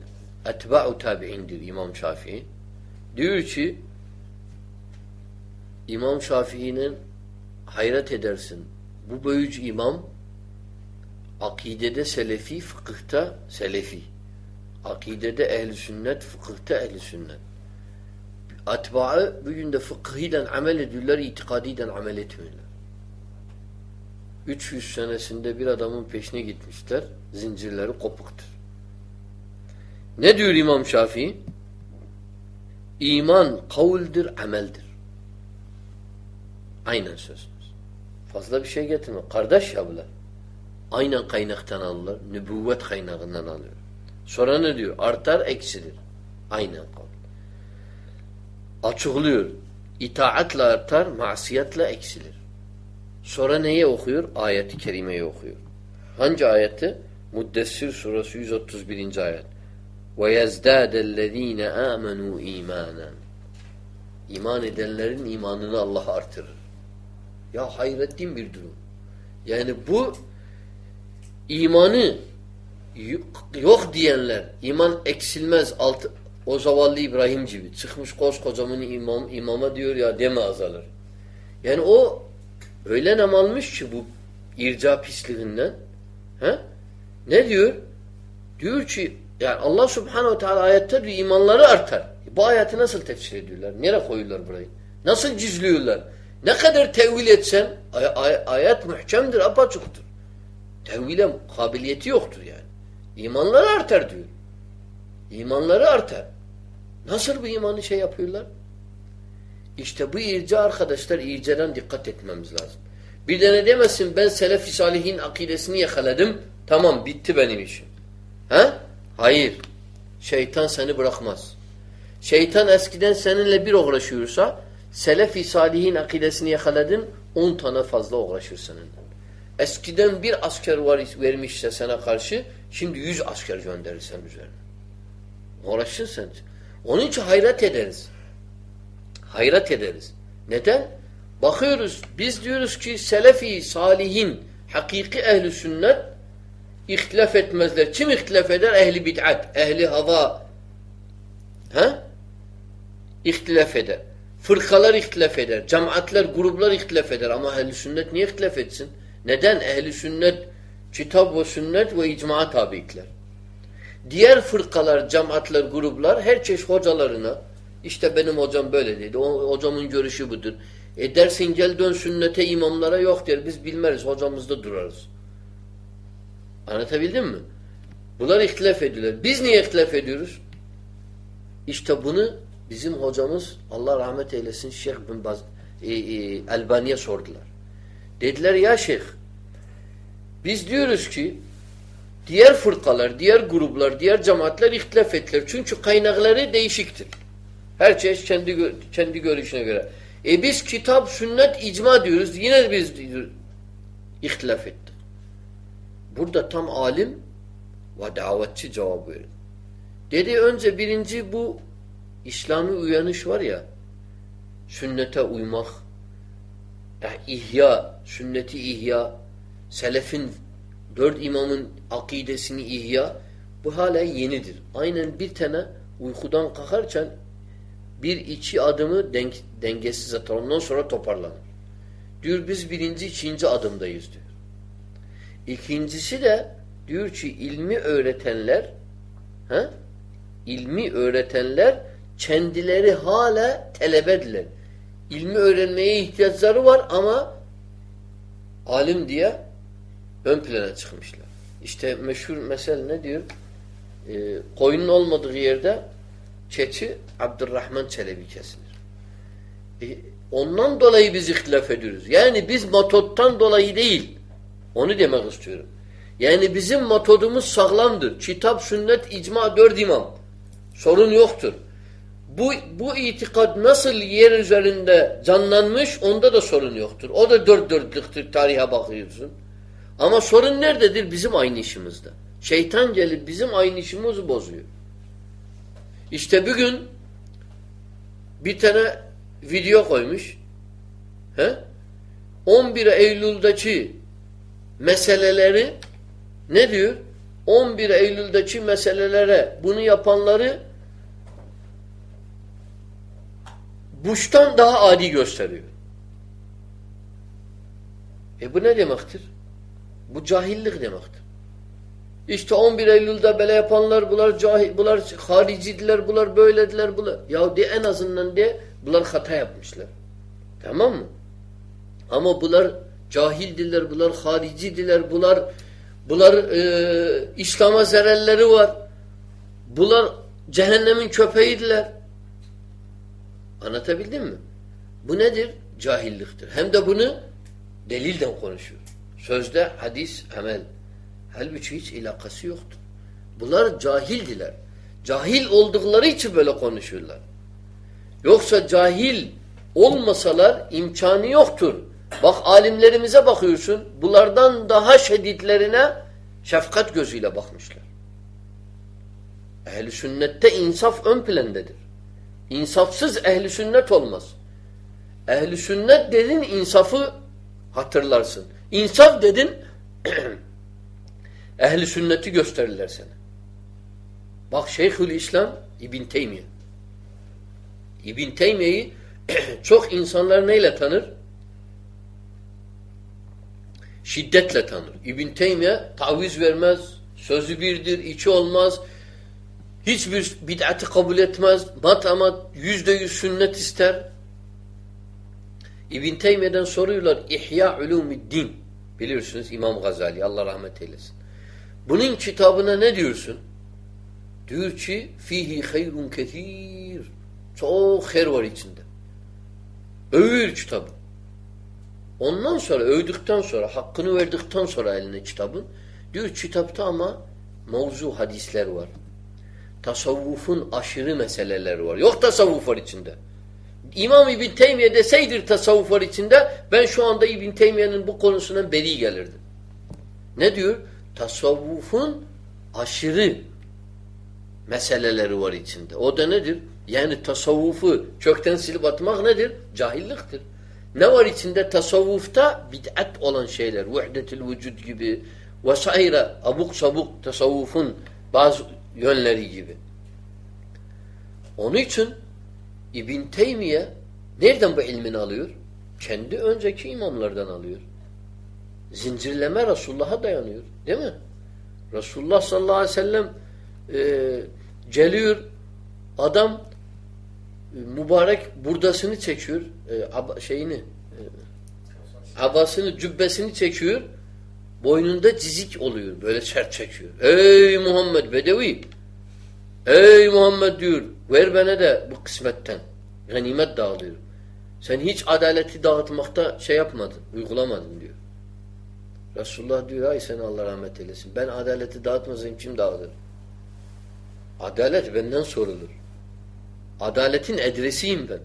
etba'u tabi'indir İmam Şafii. Diyor ki İmam Şafii'nin hayret edersin. Bu böyüc imam akidede selefi, fıkıhta selefi. Akidede ehli sünnet, fıkıhta ehli sünnet. Atbağı bugün de fıkhiyle amel ediyorlar, itikadiyle amel etmiyorlar. 300 senesinde bir adamın peşine gitmişler, zincirleri kopuktur. Ne diyor İmam Şafii? İman kavuldir, ameldir. Aynen sözünüz. Fazla bir şey getirme. Kardeş ya bunlar. Aynen kaynaktan alırlar. Nübüvvet kaynağından alıyor. Sonra ne diyor? Artar, eksilir. Aynen kavl. Açıklıyor. İtaatle artar, masiyetle eksilir. Sonra neye okuyor? Ayeti kerimeyi okuyor. Hangi ayeti? Muddessir suresi 131. ayet. Ve yezdâdellezîne âmenû îmânen. İman edenlerin imanını Allah artırır. Ya hayrettin bir durum. Yani bu imanı yok, diyenler, iman eksilmez altı, o zavallı İbrahim gibi. Çıkmış koskocaman imam, imama diyor ya deme azalır. Yani o öyle nam almış ki bu irca pisliğinden. He? Ne diyor? Diyor ki yani Allah subhanehu teala ayette diyor imanları artar. Bu ayeti nasıl tefsir ediyorlar? Nereye koyuyorlar burayı? Nasıl cizliyorlar? Ne kadar tevil etsen ay ay ayet muhkemdir, apaçıktır. Tevhile kabiliyeti yoktur yani. İmanları artar diyor. İmanları artar. Nasıl bu imanı şey yapıyorlar? İşte bu irca arkadaşlar ircadan dikkat etmemiz lazım. Bir de ne demesin ben selef-i salihin akidesini yakaladım. Tamam bitti benim işim. He? Hayır. Şeytan seni bırakmaz. Şeytan eskiden seninle bir uğraşıyorsa Selefi Salihin akidesini yakaladın 10 tane fazla uğraşır seninle. Eskiden bir asker var vermişse sana karşı şimdi 100 asker gönderir senin üzerine. Uğraşsın sen. Onun için hayret ederiz. Hayret ederiz. Neden? Bakıyoruz biz diyoruz ki Selefi Salihin hakiki ehli sünnet ihtilaf etmezler. Kim ihtilaf eder? Ehli bid'at, ehli hava. Ha? İhtilaf eder. Fırkalar ihtilaf eder. Cemaatler, gruplar ihtilaf eder. Ama ehli sünnet niye ihtilaf etsin? Neden? Ehli sünnet kitap ve sünnet ve icmaa tabiikler. Diğer fırkalar, cemaatler, gruplar her çeşit hocalarına işte benim hocam böyle dedi. O, hocamın görüşü budur. E dersin gel dön sünnete imamlara yok der. Biz bilmeriz. Hocamızda durarız. Anlatabildim mi? Bunlar ihtilaf ediyorlar. Biz niye ihtilaf ediyoruz? İşte bunu bizim hocamız Allah rahmet eylesin Şeyh bin Baz e, e, Albani'ye sordular. Dediler ya şeyh biz diyoruz ki diğer fırkalar, diğer gruplar, diğer cemaatler ihtilaf ettiler. Çünkü kaynakları değişiktir. Her çeşit kendi kendi görüşüne göre. E biz kitap, sünnet, icma diyoruz. Yine biz ihtilaf ettik. Burada tam alim ve davetçi cevap verir. Dedi önce birinci bu İslami uyanış var ya sünnete uymak ihya, sünneti ihya selefin dört imamın akidesini ihya bu hala yenidir. Aynen bir tane uykudan kalkarken bir iki adımı denk, dengesiz atar. Ondan sonra toparlanır. Diyor biz birinci, ikinci adımdayız diyor. İkincisi de diyor ki ilmi öğretenler he? ilmi öğretenler kendileri hala telebediler. İlmi öğrenmeye ihtiyaçları var ama alim diye ön plana çıkmışlar. İşte meşhur mesele ne diyor? Ee, koyunun olmadığı yerde keçi Abdurrahman Çelebi kesilir. E, ondan dolayı biz ihtilaf ediyoruz. Yani biz metottan dolayı değil. Onu demek istiyorum. Yani bizim metodumuz sağlamdır. Kitap, sünnet, icma, dört imam. Sorun yoktur. Bu, bu itikad nasıl yer üzerinde canlanmış onda da sorun yoktur. O da dört dörtlüktür tarihe bakıyorsun. Ama sorun nerededir? Bizim aynı işimizde. Şeytan gelip bizim aynı işimizi bozuyor. İşte bugün bir tane video koymuş. He? 11 Eylül'deki meseleleri ne diyor? 11 Eylül'deki meselelere bunu yapanları Bush'tan daha adi gösteriyor. E bu ne demektir? Bu cahillik demektir. İşte 11 Eylül'de böyle yapanlar bunlar cahil, bunlar haricidiler, bunlar böylediler, bunlar. Ya de en azından de bunlar hata yapmışlar. Tamam mı? Ama bunlar cahildiler, bunlar haricidiler, bunlar bunlar e, İslam'a zararları var. Bunlar cehennemin köpeğidiler. Anlatabildim mi? Bu nedir? Cahilliktir. Hem de bunu delilden konuşuyor. Sözde hadis, amel. Halbuki hiç ilakası yoktur. Bunlar cahildiler. Cahil oldukları için böyle konuşuyorlar. Yoksa cahil olmasalar imkanı yoktur. Bak alimlerimize bakıyorsun. Bunlardan daha şedidlerine şefkat gözüyle bakmışlar. Ehl-i sünnette insaf ön plandadır. İnsafsız ehli sünnet olmaz. Ehli sünnet dedin insafı hatırlarsın. İnsaf dedin ehli sünneti gösterirler sana. Bak Şeyhül İslam İbn Teymiye. İbn Teymiye'yi çok insanlar neyle tanır? Şiddetle tanır. İbn Teymiye taviz vermez, sözü birdir, içi olmaz, Hiçbir bid'ati kabul etmez. Mat ama yüzde yüz sünnet ister. İbn Teymiye'den soruyorlar. İhya ulumiddin. Biliyorsunuz İmam Gazali. Allah rahmet eylesin. Bunun kitabına ne diyorsun? Diyor ki fihi hayrun ketir. Çok hayır var içinde. Övüyor kitabı. Ondan sonra övdükten sonra hakkını verdikten sonra eline kitabın diyor kitapta ama mevzu hadisler var. tasavvufun aşırı meseleleri var. Yok tasavvuf var içinde. İmam İbn Teymiye deseydir tasavvuf var içinde ben şu anda İbn Teymiye'nin bu konusundan beri gelirdim. Ne diyor? Tasavvufun aşırı meseleleri var içinde. O da nedir? Yani tasavvufu kökten silip atmak nedir? Cahilliktir. Ne var içinde? Tasavvufta bid'at olan şeyler. Vühdetül vücud gibi vesaire abuk sabuk tasavvufun bazı yönleri gibi. Onun için İbn Teymiye nereden bu ilmini alıyor? Kendi önceki imamlardan alıyor. Zincirleme Resulullah'a dayanıyor. Değil mi? Resulullah sallallahu aleyhi ve sellem e, geliyor adam e, mübarek burdasını çekiyor e, ab, şeyini e, abasını cübbesini çekiyor boynunda cizik oluyor böyle sert çekiyor. Ey Muhammed Bedevi! Ey Muhammed diyor ver bana da bu kısmetten ganimet dağılıyor. Sen hiç adaleti dağıtmakta şey yapmadın uygulamadın diyor Resulullah diyor ay sen Allah rahmet eylesin ben adaleti dağıtmasayım kim dağıtır adalet benden sorulur Adaletin edresiyim ben.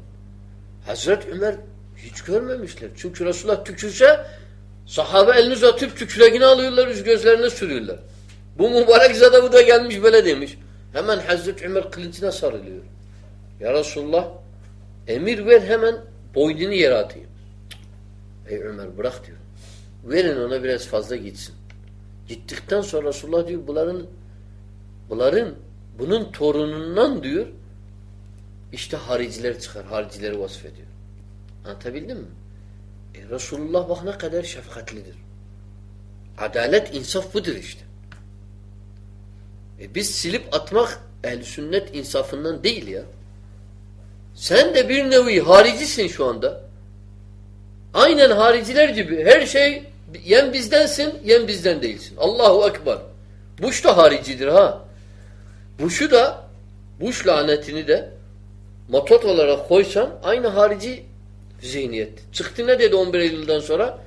Hazret Ömer hiç görmemişler. Çünkü Resulullah tükürse sahabe elini uzatıp tüküregini alıyorlar, yüz gözlerine sürüyorlar. Bu mübarek zada bu da gelmiş böyle demiş. Hemen Hazreti Ömer kılıcına sarılıyor. Ya Resulullah emir ver hemen boynunu yere atayım. Ey Ömer bırak diyor. Verin ona biraz fazla gitsin. Gittikten sonra Resulullah diyor bunların bunların bunun torunundan diyor işte hariciler çıkar. Haricileri vasfediyor. Anlatabildim mi? E, Resulullah bak ne kadar şefkatlidir. Adalet, insaf budur işte. E, biz silip atmak ehl sünnet insafından değil ya. Sen de bir nevi haricisin şu anda. Aynen hariciler gibi. Her şey yen bizdensin, yen bizden değilsin. Allahu Ekber. Buş da haricidir ha. Buşu da, Buş lanetini de matot olarak koysan aynı harici zihniyet. Çıktı ne dedi 11 Eylül'den sonra?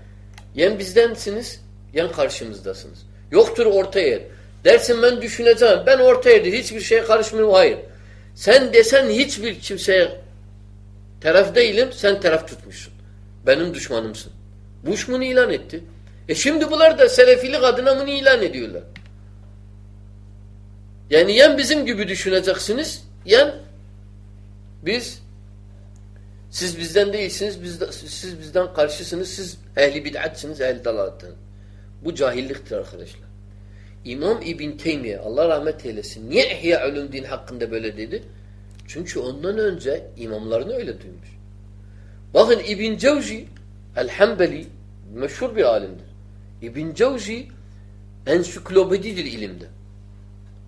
Yen bizdensiniz, yen karşımızdasınız. Yoktur orta yer. Dersin ben düşüneceğim. Ben orta yerde hiçbir şeye karışmıyorum. Hayır. Sen desen hiçbir kimseye taraf değilim. Sen taraf tutmuşsun. Benim düşmanımsın. Bush bunu ilan etti. E şimdi bunlar da selefilik adına bunu ilan ediyorlar. Yani yen bizim gibi düşüneceksiniz, yen biz siz bizden değilsiniz, biz siz bizden karşısınız, siz ehli bid'atsınız, ehli dalalatın. Bu cahilliktir arkadaşlar. İmam İbn Teymiye, Allah rahmet eylesin, niye İhya Ulum Din hakkında böyle dedi? Çünkü ondan önce imamlarını öyle duymuş. Bakın İbn Cevzi, El-Hambeli, meşhur bir alimdir. İbn Cevzi, ensiklopedidir ilimde.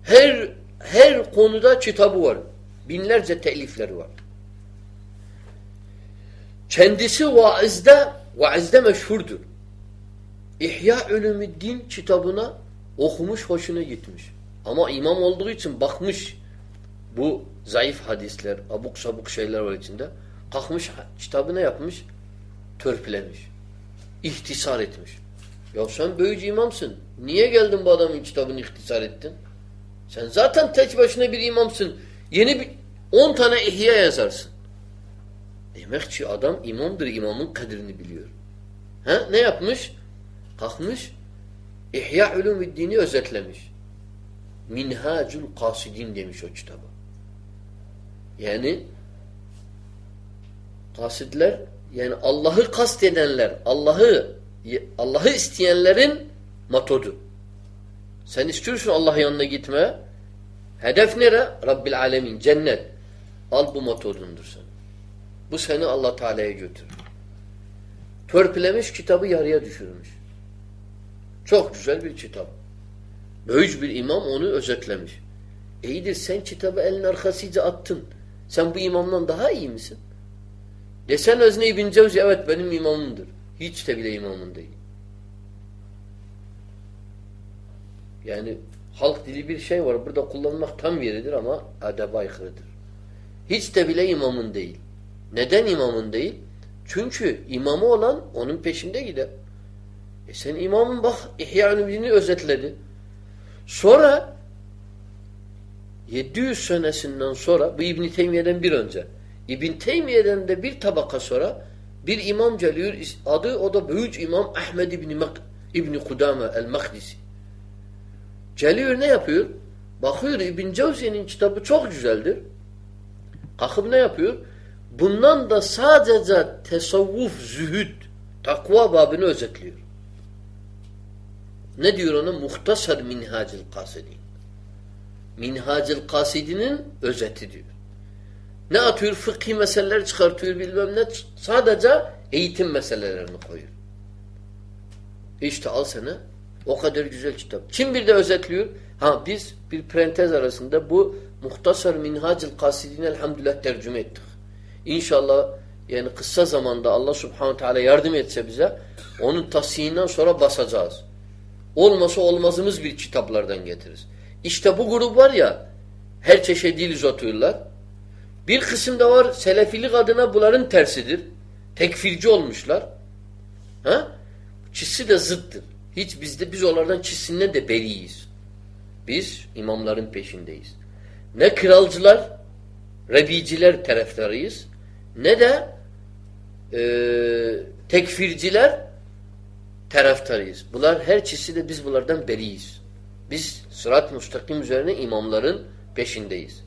Her her konuda kitabı var. Binlerce telifleri var. Kendisi vaizde vaizde meşhurdur. İhya Ulumuddin kitabına okumuş hoşuna gitmiş. Ama imam olduğu için bakmış bu zayıf hadisler, abuk sabuk şeyler var içinde. Kalkmış kitabına yapmış, törpülemiş. İhtisar etmiş. Ya sen böyücü imamsın. Niye geldin bu adamın kitabını ihtisar ettin? Sen zaten tek başına bir imamsın. Yeni bir on tane ihya yazarsın. Demek ki adam imamdır, imamın kadrini biliyor. Ha? Ne yapmış? Kalkmış, İhya Ulumuddin'i özetlemiş. Minhacul Kasidin demiş o kitaba. Yani kasidler yani Allah'ı kast edenler, Allah'ı Allah'ı isteyenlerin metodu. Sen istiyorsun Allah yanına gitme. Hedef nere? Rabbil alemin, cennet. Al bu metodundur sen. Bu seni Allah Teala'ya götürür. Törpülemiş kitabı yarıya düşürmüş. Çok güzel bir kitap. Böyüc bir imam onu özetlemiş. İyidir sen kitabı elin arkasıca attın. Sen bu imamdan daha iyi misin? Desen Özne İbn Cevzi evet benim imamımdır. Hiç de bile imamın değil. Yani halk dili bir şey var. Burada kullanmak tam yeridir ama adaba aykırıdır. Hiç de bile imamın değil. Neden imamın değil? Çünkü imamı olan onun peşinde gider. E sen imamın bak İhya Ulumuddin'i özetledi. Sonra 700 senesinden sonra bu İbn Teymiye'den bir önce. İbn Teymiye'den de bir tabaka sonra bir imam geliyor. Adı o da büyük imam Ahmed İbni, Mak Kudame el-Makdisi. Geliyor ne yapıyor? Bakıyor İbn Cevziye'nin kitabı çok güzeldir. Kalkıp ne yapıyor? Bundan da sadece tesavvuf, zühd, takva babını özetliyor. Ne diyor ona? Muhtasar minhacil kasidin. Minhacil kasidinin özeti diyor. Ne atıyor? Fıkhi meseleler çıkartıyor bilmem ne. Sadece eğitim meselelerini koyuyor. İşte al sana o kadar güzel kitap. Kim bir de özetliyor? Ha biz bir prentez arasında bu Muhtasar Minhacil Kasidin elhamdülillah tercüme ettik. İnşallah yani kısa zamanda Allah subhanahu teala yardım etse bize onun tashihinden sonra basacağız. Olmasa olmazımız bir kitaplardan getiririz. İşte bu grup var ya her çeşit dil uzatıyorlar. Bir kısım da var selefilik adına bunların tersidir. Tekfirci olmuşlar. Ha? Çizsi de zıttır. Hiç bizde biz onlardan çizsinden de beriyiz. Biz imamların peşindeyiz. Ne kralcılar, rebiciler taraftarıyız ne de e, tekfirciler taraftarıyız. Bunlar her çizsi de biz bunlardan beriyiz. Biz sırat müstakim üzerine imamların peşindeyiz.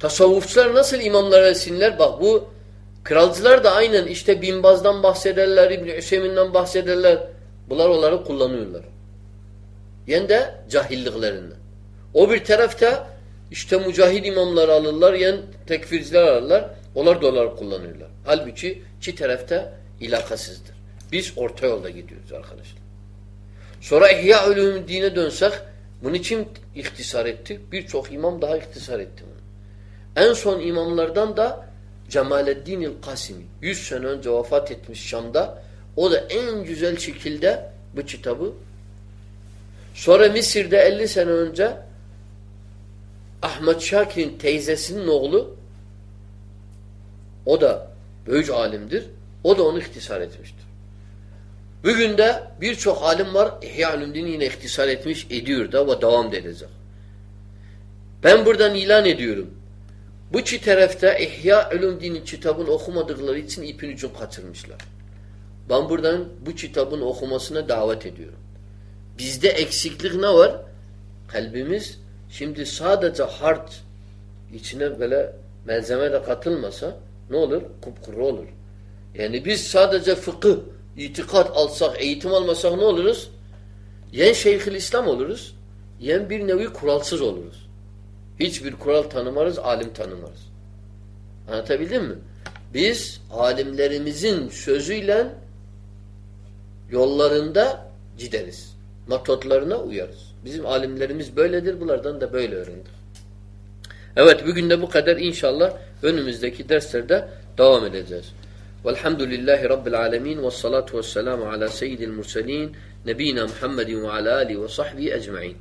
Tasavvufçular nasıl imamlara esinler? Bak bu kralcılar da aynen işte Binbaz'dan bahsederler, İbni Hüseyin'den bahsederler. Bunlar onları kullanıyorlar. Yen de cahilliklerinden. O bir tarafta işte mücahid imamları alırlar, yen tekfirciler alırlar. Onlar da onları kullanıyorlar. Halbuki iki tarafta ilakasızdır. Biz orta yolda gidiyoruz arkadaşlar. Sonra İhya dine dönsek bunu kim ihtisar etti? Birçok imam daha ihtisar etti bunu. En son imamlardan da Cemaleddin el-Kasimi. 100 sene önce vefat etmiş Şam'da. O da en güzel şekilde bu kitabı sonra Mısır'da 50 sene önce Ahmet Şakir'in teyzesinin oğlu o da büyük alimdir. O da onu ihtisar etmiştir. Bugün de birçok alim var. İhya Ulumdin'i yine ihtisar etmiş ediyor da ve devam edecek. Ben buradan ilan ediyorum. Bu iki tarafta İhya Ulumdin'in kitabını okumadıkları için ipin ucunu kaçırmışlar. Ben buradan bu kitabın okumasına davet ediyorum. Bizde eksiklik ne var? Kalbimiz şimdi sadece harç içine böyle malzeme de katılmasa ne olur? Kupkuru olur. Yani biz sadece fıkıh, itikat alsak, eğitim almasak ne oluruz? Yen Şeyhül İslam oluruz, yen bir nevi kuralsız oluruz. Hiçbir kural tanımarız, alim tanımarız. Anlatabildim mi? Biz alimlerimizin sözüyle yollarında gideriz. Metotlarına uyarız. Bizim alimlerimiz böyledir. Bunlardan da böyle öğrendik. Evet bugün de bu kadar inşallah önümüzdeki derslerde devam edeceğiz. Velhamdülillahi Rabbil alemin ve salatu ve selamu ala seyyidil murselin nebina Muhammedin ve ala alihi ve sahbihi ecma'in.